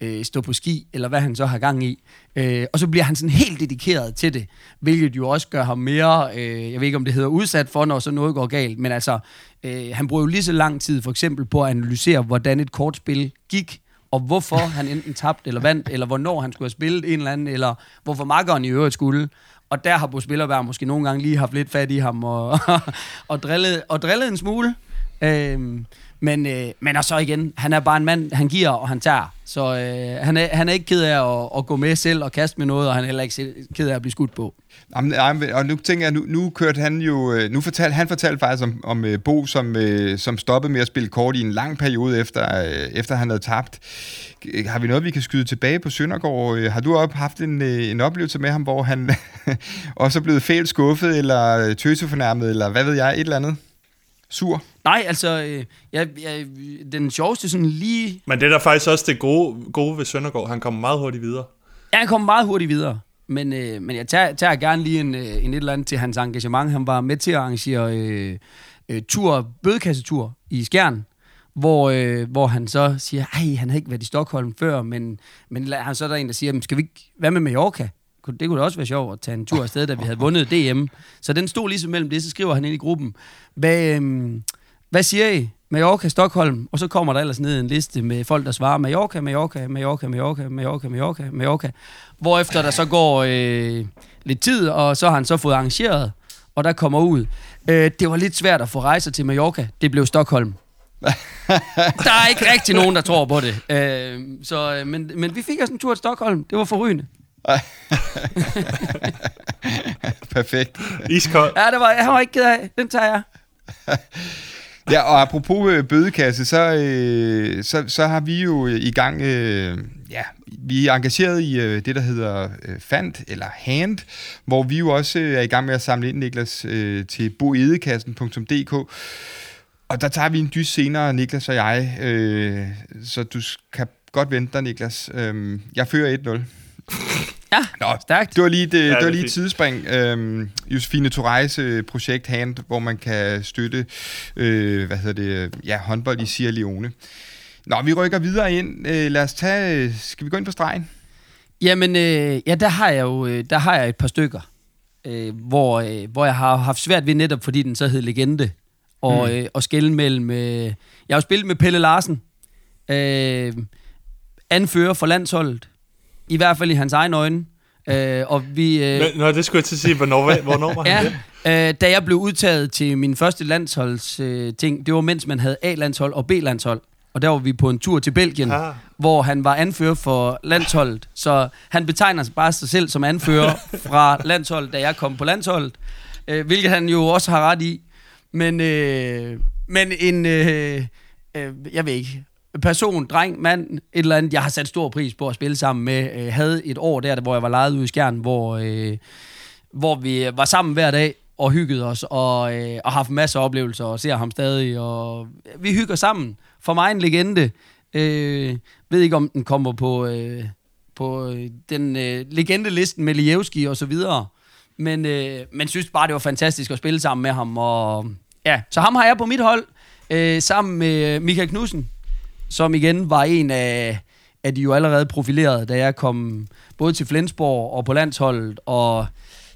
øh, stå på ski, eller hvad han så har gang i. Øh, og så bliver han sådan helt dedikeret til det, hvilket jo også gør ham mere, øh, jeg ved ikke om det hedder udsat for, når så noget går galt, men altså, øh, han bruger jo lige så lang tid for eksempel på at analysere, hvordan et kortspil gik, og hvorfor han enten tabte eller vandt, eller hvornår han skulle have spillet en eller anden, eller hvorfor makkeren i øvrigt skulle. Og der har Bo Spillerberg måske nogle gange lige haft lidt fat i ham og, og, drillet, og drillet en smule. Øhm, men, øh, men og så igen, han er bare en mand, han giver og han tager. Så øh, han, er, han er ikke ked af at, at gå med selv og kaste med noget, og han er heller ikke ked af at blive skudt på. Jamen, jamen, og nu tænker jeg, nu, nu kørte han jo, øh, nu fortalte, han fortalte faktisk om, om uh, Bo, som, uh, som stoppede med at spille kort i en lang periode, efter, uh, efter han havde tabt. Har vi noget, vi kan skyde tilbage på Søndergaard? Har du op haft en, en oplevelse med ham, hvor han også er blevet fælt skuffet, eller tøsefornærmet, eller hvad ved jeg, et eller andet? Sur? Nej, altså, øh, jeg, jeg, den sjoveste sådan lige... Men det er da faktisk også det gode, gode ved Søndergaard. Han kommer meget hurtigt videre. Ja, han kommer meget hurtigt videre. Men, øh, men jeg tager, tager gerne lige en, øh, en et eller andet til hans engagement. Han var med til at arrangere øh, øh, tur, bødekassetur i Skjern, hvor, øh, hvor han så siger, ej, han har ikke været i Stockholm før, men, men han så er der en, der siger, skal vi ikke, hvad med Mallorca? Det kunne da også være sjovt at tage en tur afsted, da vi havde vundet DM. Så den stod ligesom mellem det, så skriver han ind i gruppen, hvad, øh, hvad siger I? Mallorca, Stockholm, og så kommer der ellers ned en liste med folk, der svarer Mallorca, Mallorca, Mallorca, Mallorca, Mallorca, Mallorca, Mallorca. Hvorefter der så går øh, lidt tid, og så har han så fået arrangeret, og der kommer ud. Øh, det var lidt svært at få rejser til Mallorca. Det blev Stockholm. der er ikke rigtig nogen, der tror på det. Øh, så, øh, men, men vi fik også en tur til Stockholm. Det var forrygende. Perfekt. Iskold. Ja, det var, jeg var ikke ked af. Den tager jeg. Ja, og apropos øh, bødekasse, så, øh, så, så har vi jo øh, i gang, øh, ja, vi er engageret i øh, det, der hedder øh, FANT, eller HAND, hvor vi jo også øh, er i gang med at samle ind, Niklas, øh, til boedekassen.dk. Og der tager vi en dys senere, Niklas og jeg, øh, så du kan godt vente dig, Niklas. Øh, jeg fører 1-0. Ja, Nå, stærkt. Det var lige, det, ja, det var lige et tidsspring. Øhm, Josefine Toreis øh, projekt Hand, hvor man kan støtte øh, hvad hedder det, ja, håndbold i Sierra Leone. Nå, vi rykker videre ind. Øh, lad os tage... Skal vi gå ind på stregen? Jamen, øh, ja, der har jeg jo øh, der har jeg et par stykker, øh, hvor, øh, hvor jeg har haft svært ved netop, fordi den så hed Legende, og, mm. øh, og skælde mellem... Øh, jeg har jo spillet med Pelle Larsen, øh, anfører for landsholdet, i hvert fald i hans egen øjne. Øh, og vi, øh, Nå, det skulle jeg til at sige. Hvornår, hvornår var han ja, øh, Da jeg blev udtaget til min første landsholds øh, ting, det var mens man havde A-landshold og B-landshold. Og der var vi på en tur til Belgien, ah. hvor han var anfører for landsholdet. Så han betegner sig bare sig selv som anfører fra landsholdet, da jeg kom på landsholdet. Øh, hvilket han jo også har ret i. Men, øh, men en... Øh, øh, jeg ved ikke person, dreng, mand, et eller andet, jeg har sat stor pris på at spille sammen med. Øh, havde et år der, hvor jeg var lejet ude i Skjern, hvor, øh, hvor vi var sammen hver dag og hyggede os, og, øh, og haft masser af oplevelser, og ser ham stadig, og øh, vi hygger sammen. For mig en legende. Øh, ved ikke, om den kommer på, øh, på øh, den øh, legendelisten med Lievski og så videre. Men, øh, men synes bare, det var fantastisk at spille sammen med ham. Og, ja, så ham har jeg på mit hold, øh, sammen med Michael Knudsen, som igen var en af, af de jo allerede profilerede, da jeg kom både til Flensborg og på landsholdet, og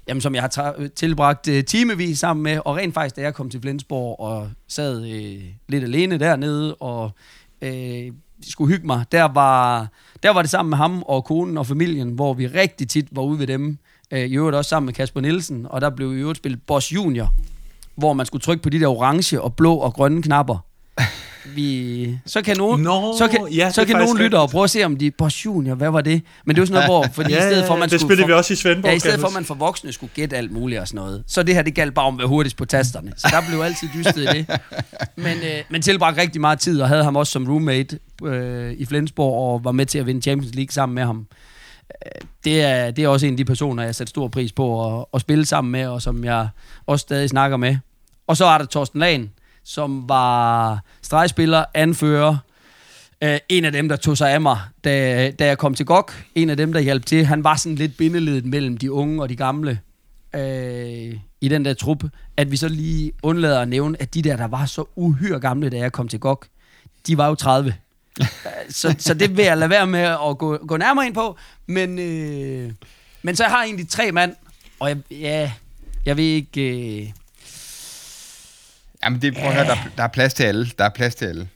jamen, som jeg har tilbragt øh, timevis sammen med, og rent faktisk, da jeg kom til Flensborg og sad øh, lidt alene dernede, og øh, skulle hygge mig, der var, der var det sammen med ham og konen og familien, hvor vi rigtig tit var ude ved dem, øh, i øvrigt også sammen med Kasper Nielsen, og der blev i øvrigt spillet Boss Junior, hvor man skulle trykke på de der orange og blå og grønne knapper vi... Så kan nogen, Nå, så kan, ja, så kan nogen lytte og prøve at se, om de... På junior, hvad var det? Men det er jo sådan noget, hvor... Fordi ja, i stedet for, man det skulle spillede for, vi også i Svendborg. Ja, i stedet for, at man for voksne skulle gætte alt muligt og sådan noget. Så det her, det galt bare om at være hurtigst på tasterne. Så der blev altid dystet i det. Men, øh, men tilbragte rigtig meget tid, og havde ham også som roommate øh, i Flensborg, og var med til at vinde Champions League sammen med ham. Øh, det er, det er også en af de personer, jeg sætter stor pris på at, at spille sammen med, og som jeg også stadig snakker med. Og så er der Torsten Lahn, som var stregspiller, anfører, øh, en af dem, der tog sig af mig, da, da jeg kom til GOG. En af dem, der hjalp til. Han var sådan lidt bindeledet mellem de unge og de gamle øh, i den der trup. At vi så lige undlader at nævne, at de der, der var så uhyre gamle, da jeg kom til GOG, de var jo 30. så, så det vil jeg lade være med at gå, gå nærmere ind på. Men, øh, men så jeg har egentlig tre mand, og jeg, ja, jeg ved ikke... Øh, Jamen, det, prøv at høre, der, der er plads til alle. Der er plads til alle.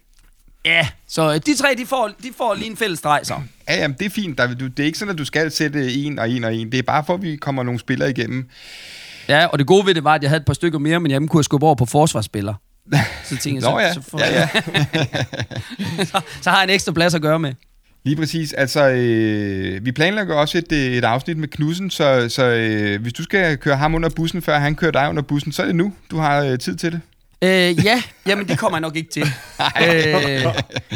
ja, så øh, de tre, de får, de får lige en fælles streg, så. Ja, jamen, det er fint. Der, du, det er ikke sådan, at du skal sætte en og en og en. Det er bare for, at vi kommer nogle spillere igennem. Ja, og det gode ved det var, at jeg havde et par stykker mere, men jeg kunne skubbe over på forsvarsspiller. Så tænkte jeg, Nå så, ja, så, får, ja, ja. så, så har jeg en ekstra plads at gøre med. Lige præcis. Altså, øh, vi planlægger også et, øh, et afsnit med Knudsen, så, så øh, hvis du skal køre ham under bussen, før han kører dig under bussen, så er det nu, du har øh, tid til det. Øh, ja, jamen det kommer jeg nok ikke til. øh,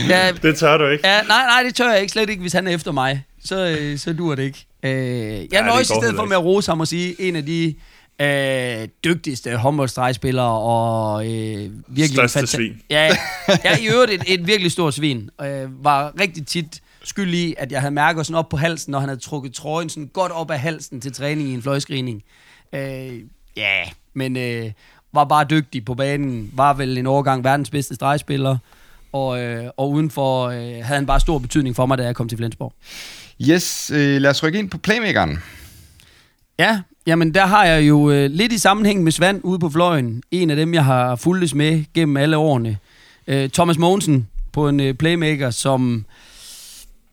ja, Det tør du ikke. ja, nej, nej, det tør jeg ikke, slet ikke, hvis han er efter mig. Så, øh, så dur det ikke. Øh, jeg det nøjes i stedet for med at rose ham og sige, en af de øh, dygtigste håndboldstregspillere og øh, virkelig... Største fanta- svin. Ja, ja, i øvrigt et, et virkelig stort svin. Øh, var rigtig tit skyld i, at jeg havde mærket sådan op på halsen, når han havde trukket trøjen sådan godt op af halsen til træning i en fløjscreening. Øh, ja, men øh, var bare dygtig på banen. Var vel en overgang verdens bedste stregspiller. Og, øh, og udenfor øh, havde han bare stor betydning for mig, da jeg kom til Flensborg. Yes, øh, lad os rykke ind på playmakeren. Ja, jamen der har jeg jo øh, lidt i sammenhæng med Svand ude på fløjen. En af dem, jeg har fulgtes med gennem alle årene. Øh, Thomas Mogensen på en øh, playmaker, som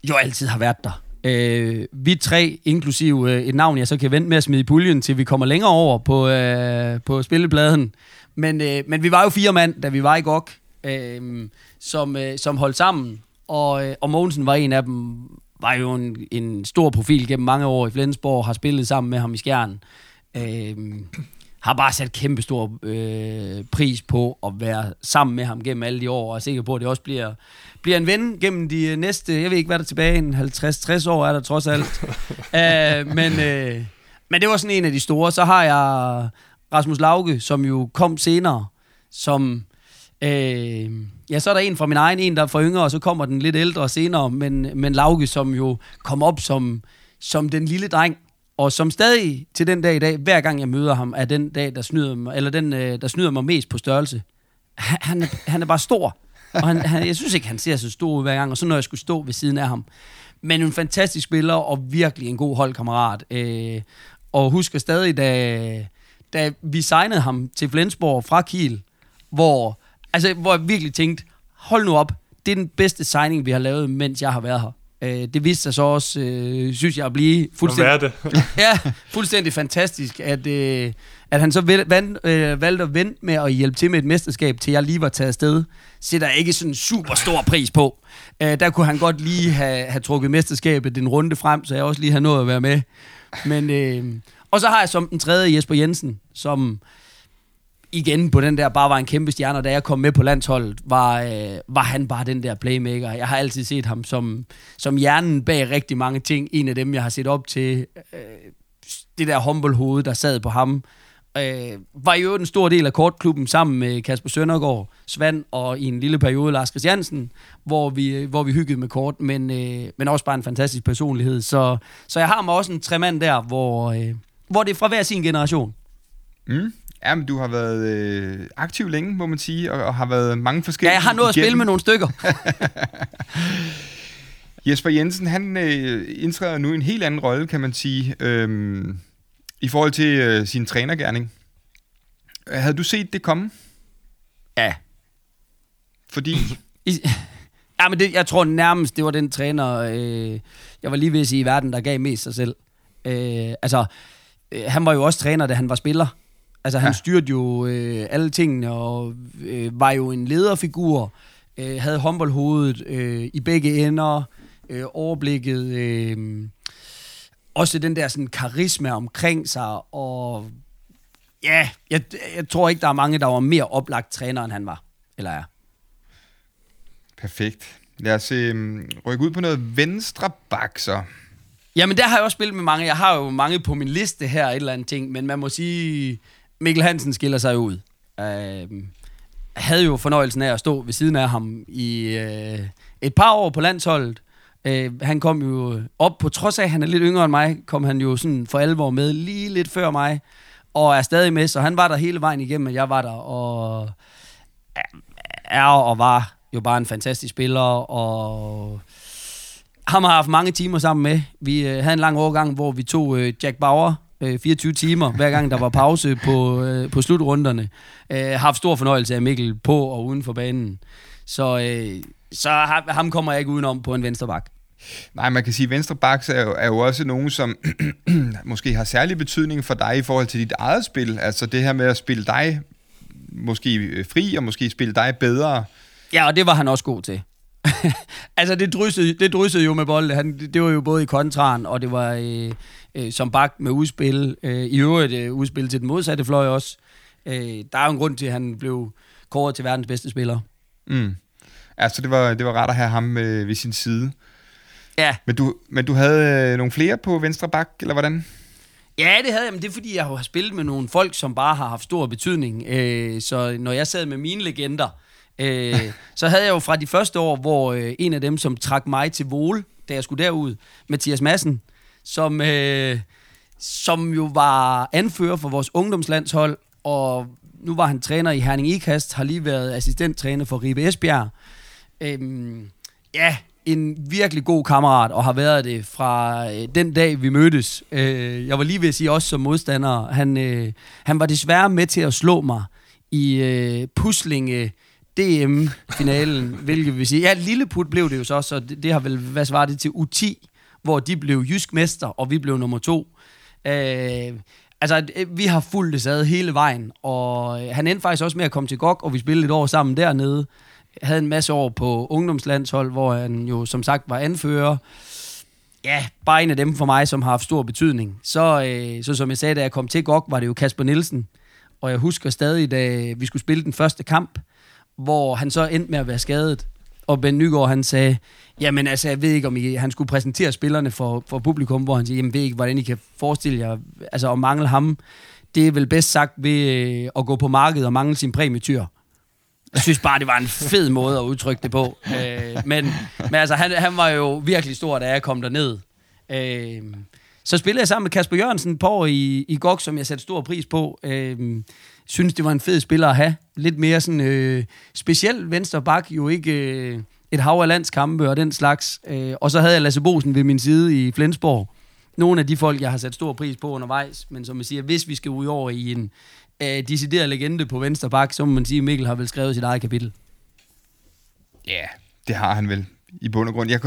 jo altid har været der. Øh, vi tre, inklusive øh, et navn, jeg så kan vente med at smide i puljen, til vi kommer længere over på, øh, på spillepladen. Men, øh, men vi var jo fire mand, da vi var i GOG, øh, som, øh, som holdt sammen. Og, øh, og Mogensen var en af dem, var jo en, en stor profil gennem mange år i Flensborg, har spillet sammen med ham i Skjern. Øh, har bare sat kæmpe stor øh, pris på at være sammen med ham gennem alle de år, og er sikker på, at det også bliver, bliver en ven gennem de næste, jeg ved ikke, hvad der er tilbage, en 50-60 år er der trods alt. uh, men, uh, men det var sådan en af de store. Så har jeg Rasmus Lauke, som jo kom senere, som... Øh, ja, så er der en fra min egen, en der er for yngre, og så kommer den lidt ældre senere, men, men Lauke, som jo kom op som, som den lille dreng, og som stadig til den dag i dag, hver gang jeg møder ham, er den dag, der snyder mig, eller den, øh, der snyder mig mest på størrelse. Han, han, er, han er bare stor, og han, han, jeg synes ikke, han ser så stor ud hver gang, og så når jeg skulle stå ved siden af ham. Men en fantastisk spiller, og virkelig en god holdkammerat. Øh, og husker stadig, da, da vi signede ham til Flensborg fra Kiel, hvor, altså, hvor jeg virkelig tænkte, hold nu op, det er den bedste signing, vi har lavet, mens jeg har været her. Øh, det viste sig så også, øh, synes jeg, at blive fuldstændig, er det? ja, fuldstændig fantastisk, at, øh, at han så vel, vand, øh, valgte at vente med at hjælpe til med et mesterskab, til jeg lige var taget afsted, sætter ikke sådan super stor pris på. Øh, der kunne han godt lige have, have trukket mesterskabet den runde frem, så jeg også lige har nået at være med. Men, øh, og så har jeg som den tredje Jesper Jensen, som igen på den der bare var en kæmpe stjerne, og da jeg kom med på landsholdet, var, øh, var han bare den der playmaker. Jeg har altid set ham som, som hjernen bag rigtig mange ting. En af dem, jeg har set op til, øh, det der håndboldhoved, der sad på ham, øh, var jo en stor del af kortklubben sammen med Kasper Søndergaard, Svand og i en lille periode Lars Christiansen, hvor vi, øh, hvor vi hyggede med kort, men, øh, men også bare en fantastisk personlighed. Så, så jeg har mig også en tremand der, hvor, øh, hvor det er fra hver sin generation. Mm. Jamen, du har været øh, aktiv længe, må man sige, og, og har været mange forskellige Ja, jeg har nået at igennem. spille med nogle stykker. Jesper Jensen, han øh, indtræder nu i en helt anden rolle, kan man sige, øh, i forhold til øh, sin trænergærning. Havde du set det komme? Ja. Fordi, I, ja, men det, jeg tror nærmest, det var den træner, øh, jeg var lige ved at sige, i verden, der gav mest sig selv. Øh, altså, øh, han var jo også træner, da han var spiller. Altså, han Ja. styrte jo øh, alle tingene, og øh, var jo en lederfigur, øh, havde håndboldhovedet øh, i begge ender, øh, overblikket, øh, også den der sådan karisma omkring sig, og ja, jeg, jeg tror ikke, der er mange, der var mere oplagt træner, end han var. Eller er. perfekt. Lad os øh, rykke ud på noget venstre bak, så. Jamen, der har jeg også spillet med mange. Jeg har jo mange på min liste her, et eller andet ting, men man må sige, Mikkel Hansen skiller sig ud. Øh, havde jo fornøjelsen af at stå ved siden af ham i øh, et par år på landsholdet. Øh, han kom jo op, på trods af, at han er lidt yngre end mig, kom han jo sådan for alvor med lige lidt før mig, og er stadig med, så han var der hele vejen igennem, og jeg var der, og er og var jo bare en fantastisk spiller, og ham har haft mange timer sammen med. Vi øh, havde en lang overgang, hvor vi tog øh, Jack Bauer, øh, 24 timer, hver gang der var pause på, øh, på slutrunderne. Øh, har haft stor fornøjelse af Mikkel på og uden for banen. Så, øh, så ham, ham kommer jeg ikke udenom på en venstre bak. Nej, man kan sige, at venstre backs er jo, er jo også nogen, som måske har særlig betydning for dig i forhold til dit eget spil. Altså det her med at spille dig måske fri, og måske spille dig bedre. Ja, og det var han også god til. altså, det dryssede, det dryssede jo med bolden. Han, det var jo både i kontraren, og det var øh, øh, som bak med udspil. Øh, I øvrigt øh, udspil til den modsatte fløj også. Øh, der er jo en grund til, at han blev kåret til verdens bedste spiller. Mm. Altså, det var, det var rart at have ham øh, ved sin side. Ja. Men du, men du havde øh, nogle flere på venstre bak, eller hvordan? Ja, det havde jeg, men det er fordi, jeg har spillet med nogle folk, som bare har haft stor betydning. Øh, så når jeg sad med mine legender, øh, så havde jeg jo fra de første år, hvor øh, en af dem, som trak mig til Vole, da jeg skulle derud, Mathias Madsen, som, øh, som jo var anfører for vores ungdomslandshold, og nu var han træner i Herning Ikast, har lige været assistenttræner for Ribe Esbjerg. Øhm, ja, en virkelig god kammerat, og har været det fra øh, den dag, vi mødtes. Øh, jeg var lige ved at sige, også som modstander, han, øh, han var desværre med til at slå mig i øh, puslinge DM-finalen, hvilket vil sige, ja, Lilleput blev det jo så, så det, det har vel, hvad svarer det til, U10, hvor de blev jysk mester, og vi blev nummer to. Øh, altså, øh, vi har fulgt det sad hele vejen, og øh, han endte faktisk også med at komme til GOG, og vi spillede et år sammen dernede. Havde en masse år på ungdomslandshold, hvor han jo som sagt var anfører. Ja, bare en af dem for mig, som har haft stor betydning. Så, øh, så som jeg sagde, da jeg kom til GOG, var det jo Kasper Nielsen. Og jeg husker stadig, da vi skulle spille den første kamp, hvor han så endte med at være skadet. Og Ben Nygaard, han sagde, jamen altså, jeg ved ikke, om I, han skulle præsentere spillerne for, for publikum, hvor han siger, jamen ved ikke, hvordan I kan forestille jer, altså at mangle ham. Det er vel bedst sagt ved øh, at gå på markedet og mangle sin præmietyr. Jeg synes bare, det var en fed måde at udtrykke det på. Øh, men, men altså, han, han var jo virkelig stor, da jeg kom derned. Øh, så spillede jeg sammen med Kasper Jørgensen på i, i GOG, som jeg satte stor pris på. Øh, synes, det var en fed spiller at have. Lidt mere sådan øh, speciel venstre bak, jo ikke øh, et hav af landskampe og den slags. Øh, og så havde jeg Lasse Bosen ved min side i Flensborg. Nogle af de folk, jeg har sat stor pris på undervejs, men som jeg siger, hvis vi skal ud over i en øh, decideret legende på venstre bak, så må man sige, at Mikkel har vel skrevet sit eget kapitel. Ja, yeah, det har han vel i bund og grund. Jeg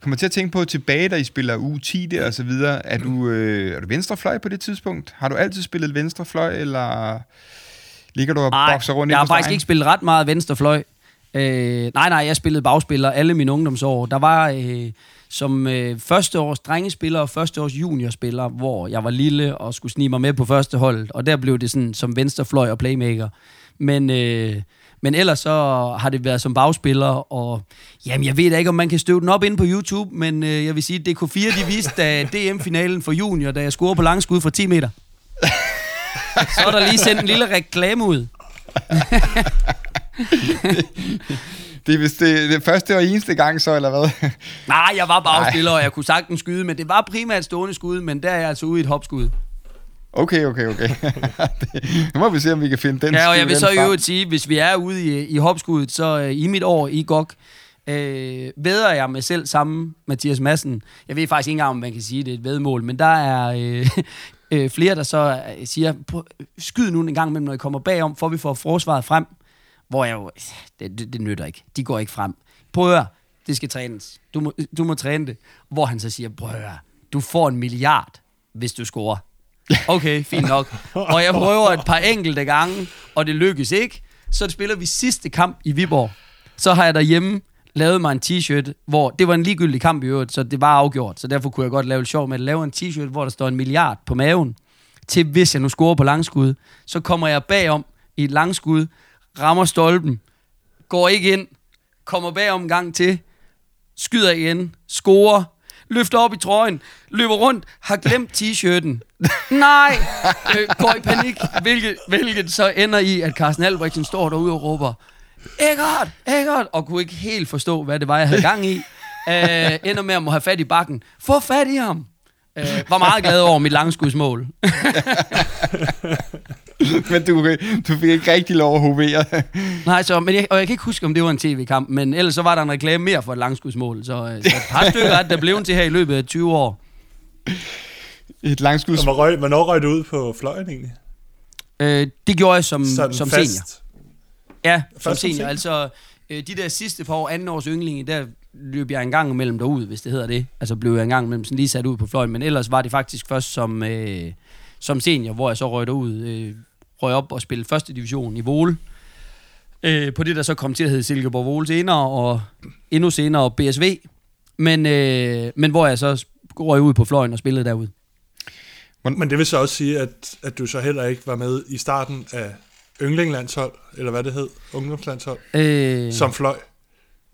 kommer til at tænke på tilbage, da I spiller U10 der og så videre. Er du, øh, er du venstrefløj på det tidspunkt? Har du altid spillet venstrefløj, eller ligger du og Nej, bokser rundt jeg har faktisk ikke spillet ret meget venstrefløj. Øh, nej, nej, jeg spillede bagspiller alle mine ungdomsår. Der var øh, som øh, første års drengespiller og første års juniorspiller, hvor jeg var lille og skulle snige mig med på første hold, og der blev det sådan som venstrefløj og playmaker. Men, øh, men ellers så har det været som bagspiller, og jamen, jeg ved da ikke, om man kan støve den op ind på YouTube, men øh, jeg vil sige, at DK4 de viste da DM-finalen for junior, da jeg scorede på langskud fra 10 meter. så er der lige sendt en lille reklame ud. det er vist det, det første og eneste gang så, eller hvad? Nej, jeg var bagspiller, og jeg kunne sagtens skyde, men det var primært stående skud, men der er jeg altså ude i et hopskud. Okay, okay, okay. nu må vi se, om vi kan finde den Ja, og jeg vil så i øvrigt sige, hvis vi er ude i, i hopskuddet, så uh, i mit år i GOG, øh, vedder jeg mig selv sammen, Mathias Madsen. Jeg ved faktisk ikke engang, om man kan sige, det er et vedmål, men der er øh, øh, flere, der så øh, siger, skyd nu en gang imellem, når I kommer bagom, for vi får forsvaret frem. Hvor jeg jo, det, det, det nytter ikke. De går ikke frem. Prøv at høre, det skal trænes. Du må, du må træne det. Hvor han så siger, prøv at høre, du får en milliard, hvis du scorer. Okay, fint nok. Og jeg prøver et par enkelte gange, og det lykkes ikke. Så spiller vi sidste kamp i Viborg. Så har jeg derhjemme lavet mig en t-shirt, hvor det var en ligegyldig kamp i øvrigt, så det var afgjort. Så derfor kunne jeg godt lave et sjov med at lave en t-shirt, hvor der står en milliard på maven. Til hvis jeg nu scorer på langskud, så kommer jeg bagom i et langskud, rammer stolpen, går ikke ind, kommer bagom en gang til, skyder igen, scorer, løfter op i trøjen, løber rundt, har glemt t-shirten. Nej! Øh, går i panik, hvilket, hvilket så ender i, at Carsten Albrechtsen står derude og råber, Eggert, Eggert, og kunne ikke helt forstå, hvad det var, jeg havde gang i. Øh, ender med at må have fat i bakken. Få fat i ham! Øh, var meget glad over mit langskudsmål. men du, du fik ikke rigtig lov at hovere. Nej, så, men jeg, og jeg kan ikke huske, om det var en tv-kamp, men ellers så var der en reklame mere for et langskudsmål. Så, øh, så et par stykker er der blev til her i løbet af 20 år. Et langskuds. Hvor røg, hvornår røg du ud på fløjen egentlig? Øh, det gjorde jeg som, Sådan som fast. senior. Ja, som som senior. senior. Altså, øh, de der sidste par år, anden års yndlinge, der løb jeg en gang imellem derud, hvis det hedder det. Altså blev jeg en gang imellem sådan lige sat ud på fløjen, men ellers var det faktisk først som, øh, som senior, hvor jeg så røg derud, øh, røg op og spillede første division i Vole. Øh, på det, der så kom til at hedde Silkeborg Vole senere, og endnu senere BSV. Men, øh, men hvor jeg så røg ud på fløjen og spillede derude. Men det vil så også sige, at, at du så heller ikke var med i starten af yndlinglandshold, eller hvad det hed, ungdomslandshold, Øh, som fløj.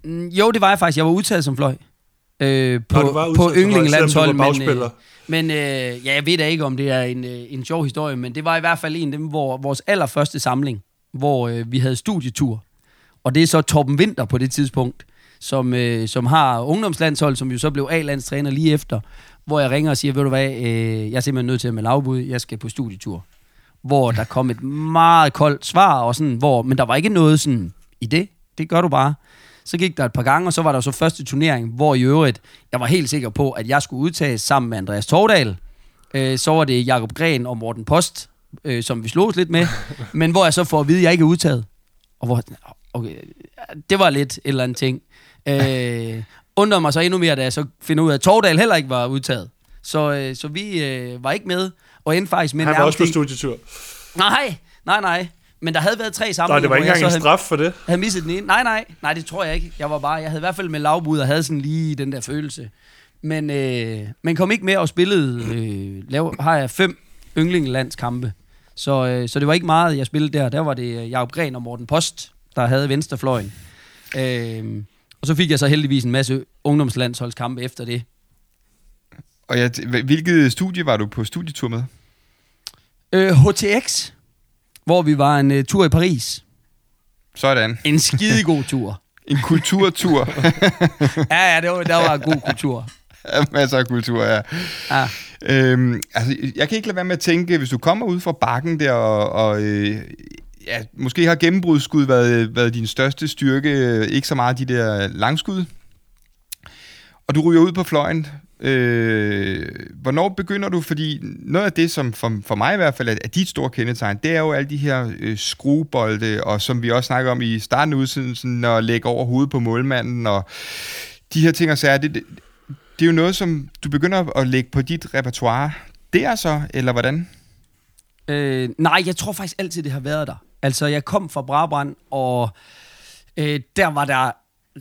Mm, Jo, det var jeg faktisk. Jeg var udtaget som fløj. Øh, på, Nå, du var på yndlinglandshold, men, øh, men øh, ja, jeg ved da ikke, om det er en, øh, en sjov historie, men det var i hvert fald en af dem, hvor vores allerførste samling, hvor øh, vi havde studietur. Og det er så Torben Winter på det tidspunkt, som, øh, som har ungdomslandshold, som jo så blev A-landstræner lige efter, hvor jeg ringer og siger, ved du hvad, øh, jeg er simpelthen nødt til at melde afbud, jeg skal på studietur. Hvor der kom et meget koldt svar, og sådan, hvor, men der var ikke noget sådan, i det, det gør du bare. Så gik der et par gange, og så var der så første turnering, hvor i øvrigt, jeg var helt sikker på, at jeg skulle udtages sammen med Andreas Tordal. Øh, så var det Jakob Gren og Morten Post, øh, som vi slogs lidt med, men hvor jeg så får at vide, at jeg ikke er udtaget. Og hvor, okay, det var lidt et eller andet ting. Øh, undrede mig så endnu mere, da jeg så finder ud af, at Tordal heller ikke var udtaget. Så, øh, så vi øh, var ikke med, og endte faktisk med Han var også på studietur. Nej, nej, nej. Men der havde været tre Nej, samlinger, det var ikke engang en straf for det. havde misset den ene. Nej, nej, nej, det tror jeg ikke. Jeg var bare, jeg havde i hvert fald med lavbud og havde sådan lige den der følelse. Men, øh, men kom ikke med og spillede, øh, lav, har jeg fem yndlingelandskampe. Så, øh, så det var ikke meget, jeg spillede der. Der var det øh, Jacob Gren og Morten Post, der havde venstrefløjen. Øh, og så fik jeg så heldigvis en masse ungdomslandsholdskampe efter det. Og ja, hvilket studie var du på studietur med? Øh, HTX, hvor vi var en øh, tur i Paris. Sådan. En skidegod tur. En kulturtur. Ja, ja, det var, der var god kultur. Masser af kultur, ja. Ja. Øhm, altså, jeg kan ikke lade være med at tænke, hvis du kommer ud fra bakken der, og, og øh, ja, måske har gennembrudskud været, været din største styrke, øh, ikke så meget de der langskud, og du ryger ud på fløjen. Øh, hvornår begynder du? Fordi noget af det, som for, for mig i hvert fald er, er dit store kendetegn, det er jo alle de her øh, skruebolde, øh, og som vi også snakker om i starten af udsendelsen, og lægge over hovedet på målmanden, og de her ting og sager, det, det, det er jo noget, som du begynder at lægge på dit repertoire der så, eller hvordan? Øh, nej, jeg tror faktisk altid, det har været der. Altså, jeg kom fra Brabrand, og øh, der var der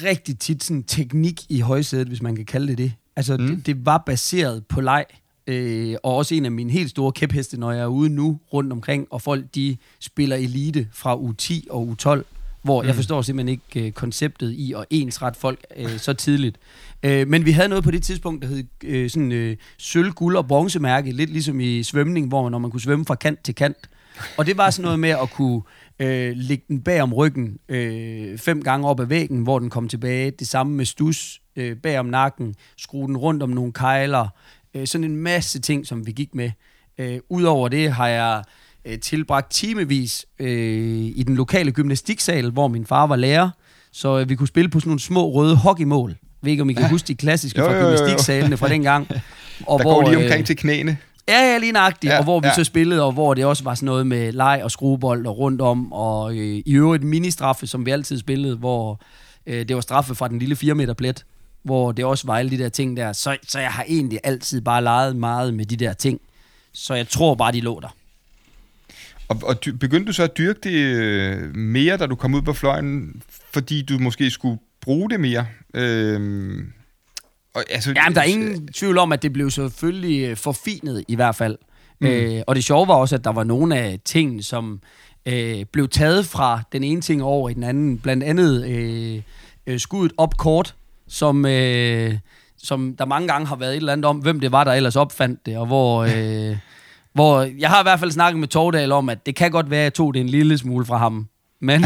rigtig tit sådan teknik i højsædet, hvis man kan kalde det det. Altså, mm. det, det var baseret på leg, øh, og også en af mine helt store kæpheste, når jeg er ude nu rundt omkring, og folk de spiller elite fra U10 og U12, hvor mm. jeg forstår simpelthen ikke øh, konceptet i at ensret folk øh, så tidligt. Øh, men vi havde noget på det tidspunkt, der hed øh, sådan øh, sølv, guld og bronzemærke, lidt ligesom i svømning, hvor man, når man kunne svømme fra kant til kant. Og det var sådan noget med at kunne øh, lægge den bag om ryggen øh, fem gange op ad væggen, hvor den kom tilbage. Det samme med stus øh, bag om nakken, skrue den rundt om nogle kejler. Øh, sådan en masse ting, som vi gik med. Øh, Udover det har jeg øh, tilbragt timevis øh, i den lokale gymnastiksal, hvor min far var lærer, så øh, vi kunne spille på sådan nogle små røde hockeymål. Jeg ved ikke, om I kan huske de klassiske Jo, fra gymnastiksalene fra dengang. Og Der går lige øh, omkring til knæene. Ja, ja, lige nøjagtigt. Ja, Ja, og hvor vi ja. ja. så spillede, og hvor det også var sådan noget med leg og skruebold og rundt om, og øh, i øvrigt mini-straffe, som vi altid spillede, hvor øh, det var straffe fra den lille 4 meter plet, hvor det også var alle de der ting der. Så, så jeg har egentlig altid bare leget meget med de der ting. Så jeg tror bare, de lå der. Og, og dy, begyndte du så at dyrke det øh, mere, da du kom ud på fløjen, fordi du måske skulle bruge det mere? Øhm, og, altså, Jamen, der er ingen tvivl om, at det blev selvfølgelig øh, forfinet i hvert fald. Mm. Øh, og det sjove var også, at der var nogle af tingene, som øh, blev taget fra den ene ting over i den anden. Blandt andet øh, øh, skuddet op kort, som, øh, som der mange gange har været et eller andet om, hvem det var, der ellers opfandt det, og hvor... Øh, hvor jeg har i hvert fald snakket med Tordal om, at det kan godt være, at jeg tog det en lille smule fra ham. Men,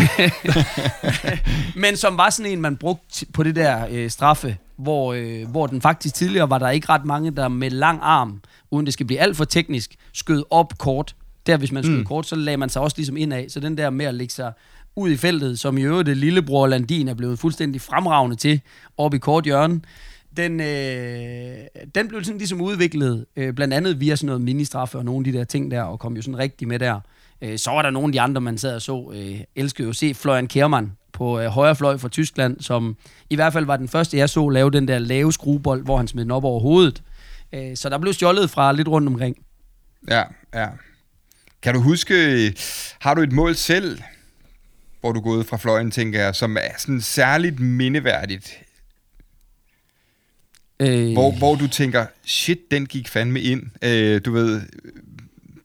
men som var sådan en, man brugte på det der øh, straffe, hvor, øh, hvor den faktisk tidligere var der ikke ret mange, der med lang arm, uden det skal blive alt for teknisk, skød op kort Der, hvis man skød Mm. kort, så lagde man sig også ligesom ind af. Så den der med at lægge sig ud i feltet, som i øvrigt det lillebror Landin er blevet fuldstændig fremragende til, oppe i kort hjørne, den, øh, den blev sådan ligesom udviklet, øh, blandt andet via sådan noget ministraffe og nogle af de der ting der, og kom jo sådan rigtig med der. Øh, så var der nogle af de andre, man sad og så. Øh, elskede jo at se Florian Kermann på øh, højre fløj fra Tyskland, som i hvert fald var den første, jeg så lave den der lave skruebold, hvor han smed den op over hovedet. Øh, så der blev stjålet fra lidt rundt omkring. Ja, ja. Kan du huske, har du et mål selv, hvor du er gået fra fløjen, tænker jeg, som er sådan særligt mindeværdigt, Øh, hvor, hvor du tænker, shit, den gik fandme ind. Øh, du ved,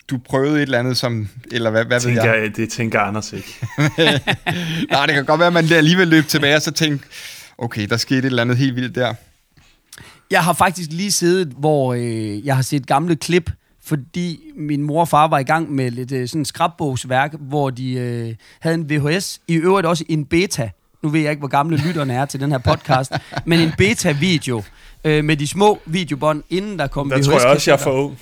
du prøvede et eller andet som, eller hvad, hvad ved Tænker, jeg? jeg. Det tænker Anders ikke. Nej, det kan godt være, at man der alligevel løb tilbage og så tænkte, okay, der skete et eller andet helt vildt der. Jeg har faktisk lige siddet, hvor øh, jeg har set gamle klip, fordi min mor og far var i gang med lidt øh, sådan skrabbogsværk, hvor de øh, havde en VHS, i øvrigt også en beta. Nu ved jeg ikke, hvor gamle lytterne er til den her podcast, men en beta-video øh, med de små videobånd, inden der kom Der VHS. tror jeg også, jeg ung.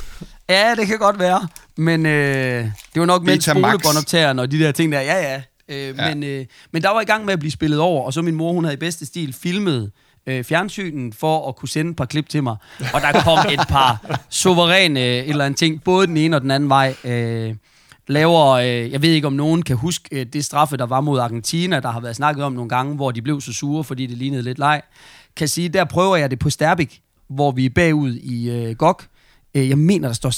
Ja, det kan godt være. Men øh, det var nok Betamax. skolebåndoptageren og de der ting der. Ja, ja. Øh, Ja. ja. Men, øh, men der var i gang med at blive spillet over, og så min mor, hun havde i bedste stil filmet øh, Øh, fjernsynen for at kunne sende et par klip til mig. Og der kom et par suveræne øh, et eller andet ting, både den ene og den anden vej. Øh, laver, øh, jeg ved ikke om nogen kan huske øh, det straffe, der var mod Argentina, der har været snakket om nogle gange, hvor de blev så sure, fordi det lignede lidt leg. Kan sige, der prøver jeg det på Sterbik, hvor vi er bagud i øh, GOG. Øh, jeg mener, der står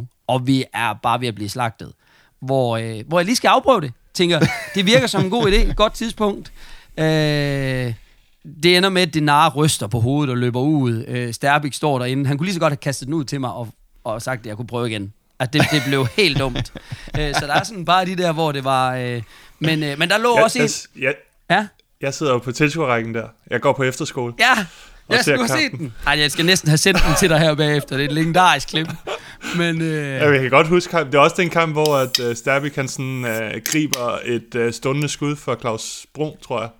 36-23, og vi er bare ved at blive slagtet. Hvor, øh, hvor jeg lige skal afprøve det. Tænker, det virker som en god idé, et godt tidspunkt. Øh, det ender med, at Dinar ryster på hovedet og løber ud. Øh, Sterbik står derinde. Han kunne lige så godt have kastet den ud til mig og, og sagt, at jeg kunne prøve igen. At det, det blev helt dumt. Øh, så der er sådan bare de der, hvor det var... Øh, men, øh, men der lå Jeg, også en... jeg, jeg, Ja, jeg sidder jo på tilskuerrækken der. Jeg går på efterskole. ja. Jeg skulle have set kampen. den. Ej, jeg skal næsten have sendt den til dig her bagefter. Det er et legendarisk klip. Men øh, Ja, jeg kan godt huske kampen. Det er også den kamp, hvor at, uh, Sterbik han sådan, uh, griber et uh, stående skud for Claus Brun, tror jeg.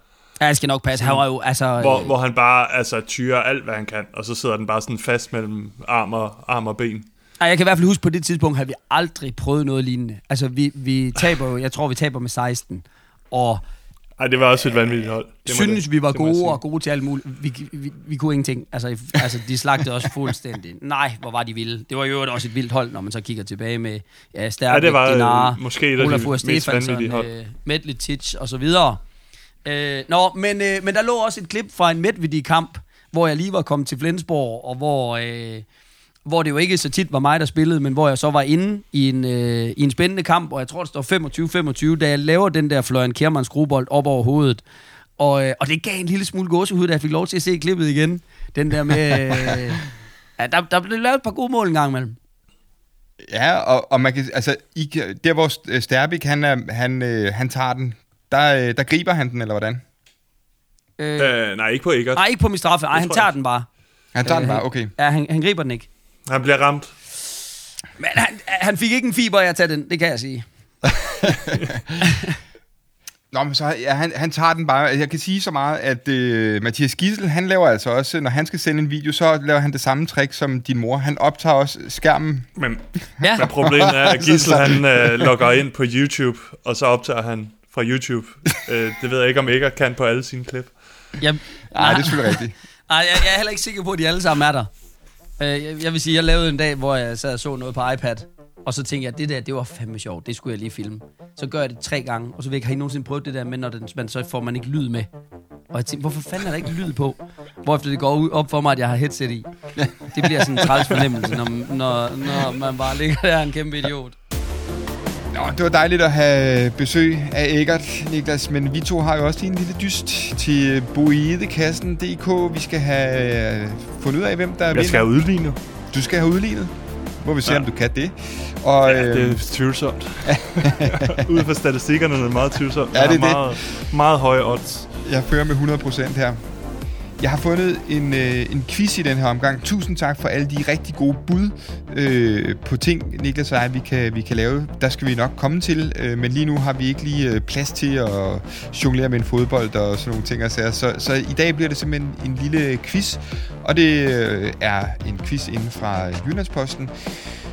Ja, jeg skal nok passe. Han var jo, altså... Hvor, øh, hvor han bare altså, tyrer alt, hvad han kan. Og så sidder den bare sådan fast mellem arm og, arm og ben. Ej, jeg kan i hvert fald huske, på det tidspunkt havde vi aldrig prøvet noget lignende. Altså, vi, vi taber jo, jeg tror, vi taber med 16. Og Ej, det var også et vanvittigt hold. Det synes, det- vi var det gode og gode til alt muligt. Vi, vi, vi kunne ingenting. Altså, altså, de slagtede os fuldstændig. Nej, hvor var de vilde. Det var jo også et vildt hold, når man så kigger tilbage med ja, Stærke, Ja, det var, øh, Dinar, måske et af de mest vanvittige hold. øh, Medletic og så videre. Øh, nå, men, øh, men der lå også et klip fra en Medvedi-kamp, hvor jeg lige var kommet til Flensborg, og hvor, øh, hvor det jo ikke så tit var mig, der spillede, men hvor jeg så var inde i en, øh, i en spændende kamp, og jeg tror, det står 25-25, da jeg laver den der Florian Kjermans skruebold op over hovedet. Og, øh, og det gav en lille smule gåsehud, da jeg fik lov til at se klippet igen. Den der med... Øh, ja, der, der blev lavet et par gode mål en gang imellem. Ja, og, og man kan, altså, I, der hvor St- Sterbik, han, er, han, øh, han tager den, der, øh, der griber han den, eller hvordan? Øh, Øh, nej, ikke på Egert. nej, ikke på min straffe. Nej, han tager jeg den bare. Han tager Øh, den bare, okay. Ja, han, han griber den ikke. Han bliver ramt. Men han, han fik ikke en fiber af at tage den, det kan jeg sige. Nå, men så, ja, han, han tager den bare. Jeg kan sige så meget, at øh, Mathias Gissel, han laver altså også, når han skal sende en video, så laver han det samme trick som din mor. Han optager også skærmen. Men, Ja. men problemet er, at Gissel han øh, logger ind på YouTube, og så optager han fra YouTube. øh, det ved jeg ikke, om Egert kan på alle sine klip. Jeg, Nej, det er selvfølgelig rigtigt. Nej, jeg, jeg er heller ikke sikker på, at de alle sammen er der. Øh, jeg, jeg vil sige, jeg lavede en dag, hvor jeg sad og så noget på iPad, og så tænkte jeg, det der, det var fandme sjovt, det skulle jeg lige filme. Så gør jeg det tre gange, og så vil jeg ikke, har I nogensinde prøvet det der med, når den, man, så får man ikke lyd med. Og jeg tænkte, hvorfor fanden er der ikke lyd på? Hvorefter det går ud- op for mig, at jeg har headset i. Det bliver sådan en træls fornemmelse, når, når, når man bare ligger der er en kæmpe idiot. Nå, det var dejligt at have besøg af Egert, Niklas, men vi to har jo også lige en lille dyst til boidekassen.dk. Vi skal have øh, fundet ud af, hvem der Jeg skal have vinder. udlignet. Du skal have udlignet. Må vi se, Ja. om du kan det. Og, Ja, øh, det er tvivlsomt. Ud fra statistikkerne er det meget tvivlsomt. Ja, det er har det. meget, meget høje odds. Jeg fører med 100% her. Jeg har fundet en, øh, en quiz i den her omgang. Tusind tak for alle de rigtig gode bud øh, på ting, Niklas og jeg, vi kan, vi kan lave. Der skal vi nok komme til, øh, men lige nu har vi ikke lige øh, plads til at jonglere med en fodbold og sådan nogle ting. Altså. Så, så i dag bliver det simpelthen en lille quiz, og det øh, er en quiz inden fra Jyllandsposten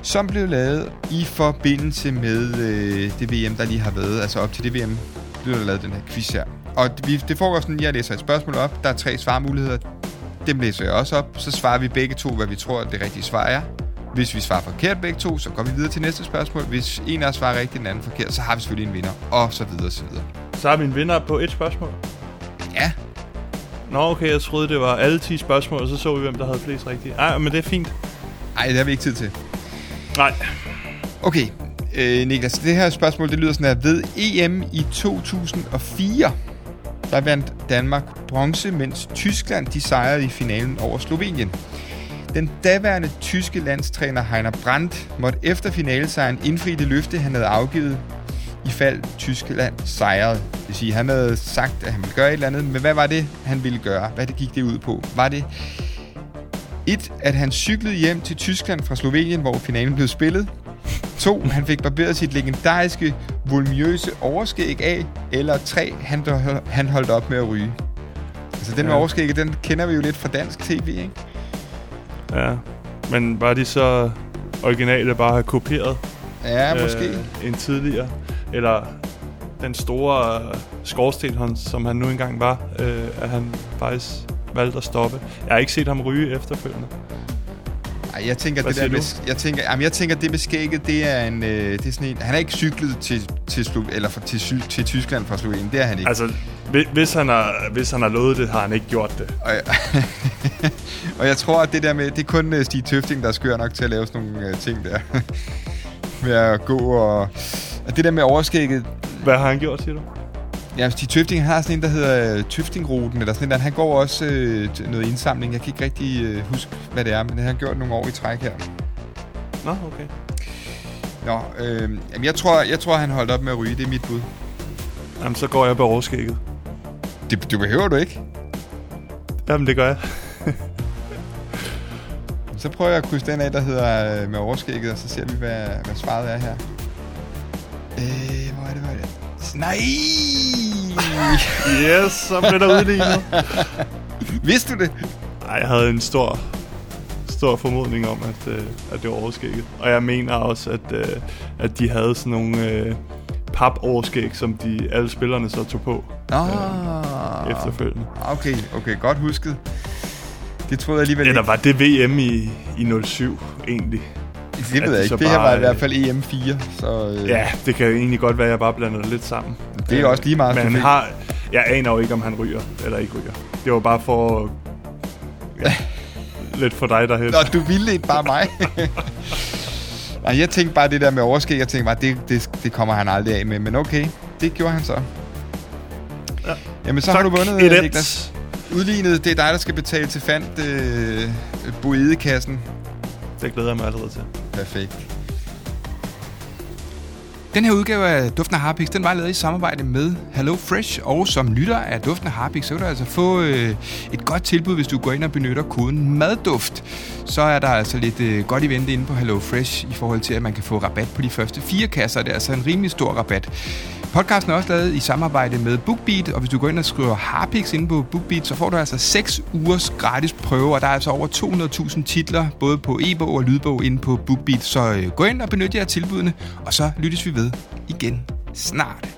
som blev lavet i forbindelse med øh, det VM, der lige har været. Altså op til det VM blev der lavet den her quiz her. Og vi, det foregår sådan, jeg læser et spørgsmål op. Der er tre svarmuligheder. Dem læser jeg også op. Så svarer vi begge to, hvad vi tror, det rigtige svar er. Hvis vi svarer forkert begge to, så går vi videre til næste spørgsmål. Hvis en af os svarer rigtigt, den anden forkert, så har vi selvfølgelig en vinder. Og så videre, og så videre. Så har vi en vinder på et spørgsmål. Ja, Nå, okay, jeg troede, det var alle 10 spørgsmål, og så så vi, hvem der havde flest rigtige. Ej, men det er fint. ej, det har vi ikke tid til. Nej. Okay, øh, Niklas, det her spørgsmål, det lyder sådan her. Ved EM i 2004, der vandt Danmark bronze, mens Tyskland de sejrede i finalen over Slovenien. Den daværende tyske landstræner Heiner Brandt måtte efter finalesejren indfri det løfte, han havde afgivet, i fald Tyskland sejrede. Det vil sige, han havde sagt, at han ville gøre et eller andet, men hvad var det, han ville gøre? Hvad det gik det ud på? Var det et, at han cyklede hjem til Tyskland fra Slovenien, hvor finalen blev spillet? 2. Han fik barberet sit legendariske, volumøse overskæg af. Eller 3. Han, han holdt op med at ryge. Altså den med Ja. overskægget, den kender vi jo lidt fra dansk tv, ikke? Ja. Men var de så originale bare have kopieret Ja, måske. øh, en tidligere? Eller den store øh, skorsten, som han nu engang var, øh, at han faktisk valgte at stoppe. Jeg har ikke set ham ryge efterfølgende. Ej, jeg tænker, Hvad det der siger med, jeg tænker, jamen, jeg tænker, det med skægget, det er en, øh, det er sådan en, han er ikke cyklet til, til, Slo- eller fra, til, til Tyskland fra Slovenien, det er han ikke. Altså, hvi- hvis han, har, hvis han har lovet det, har han ikke gjort det. Og jeg, og jeg tror, at det der med, det er kun øh, Stig Tøfting, der er skør nok til at lave sådan nogle øh, ting der. med at gå og... Og det der med overskægget... Hvad har han gjort, siger du? Ja, Stig Tøfting har sådan en, der hedder øh, Tøftingruten, eller sådan en der. Han går også øh, noget indsamling. Jeg kan ikke rigtig øh, huske, hvad det er, men det har han gjort nogle år i træk her. Nå, okay. Nå, øh, jamen jeg tror, jeg tror, han holdt op med at ryge. Det er mit bud. Jamen, så går jeg på overskægget. Det, det behøver du ikke. Jamen, det gør jeg. Så prøver jeg at krydse den af, der hedder øh, med overskægget, og så ser vi, hvad, hvad svaret er her. Øh, hvor er det, hvor er det? Nej! Yes, så blev der udlignet. Vidste du det? Ej, jeg havde en stor, stor formodning om, at, øh, at det var overskægget. Og jeg mener også, at, øh, at de havde sådan nogle øh, pap-overskæg, som de, alle spillerne så tog på Nå, efterfølgende. okay, okay, godt husket. Det troede jeg alligevel Eller ikke. var det VM i, i 07 egentlig? Det ved de jeg så ikke. Det her var i øh, hvert fald EM4, så øh, Ja, det kan egentlig godt være, at jeg bare blander det lidt sammen. det er også lige meget. Men han har, jeg aner jo ikke, om han ryger eller ikke ryger. Det var bare for... Ja, lidt for dig derhen. Nå, du ville ikke bare mig. Nej, jeg tænkte bare det der med overskæg. Jeg tænkte bare, det, det, det kommer han aldrig af med. Men okay, det gjorde han så. Ja. Jamen, så tak, har du vundet, et et. Niklas. Udlignet, det er dig, der skal betale til fandt øh, boedekassen. Det glæder jeg mig allerede til. Perfekt. Den her udgave af Duften af Harpix, den var lavet i samarbejde med Hello Fresh, og som lytter af Duften af Harpix, så kan du altså få øh, et godt tilbud, hvis du går ind og benytter koden MADDUFT. Så er der altså lidt øh, godt i vente inde på Hello Fresh i forhold til, at man kan få rabat på de første fire kasser. Det er altså en rimelig stor rabat. Podcasten er også lavet i samarbejde med BookBeat, og hvis du går ind og skriver Harpix inde på BookBeat, så får du altså 6 ugers gratis prøve, og der er altså over 200.000 titler, både på e-bog og lydbog inde på BookBeat. Så øh, gå ind og benyt jer af tilbudene, og så lyttes vi ved igen snart.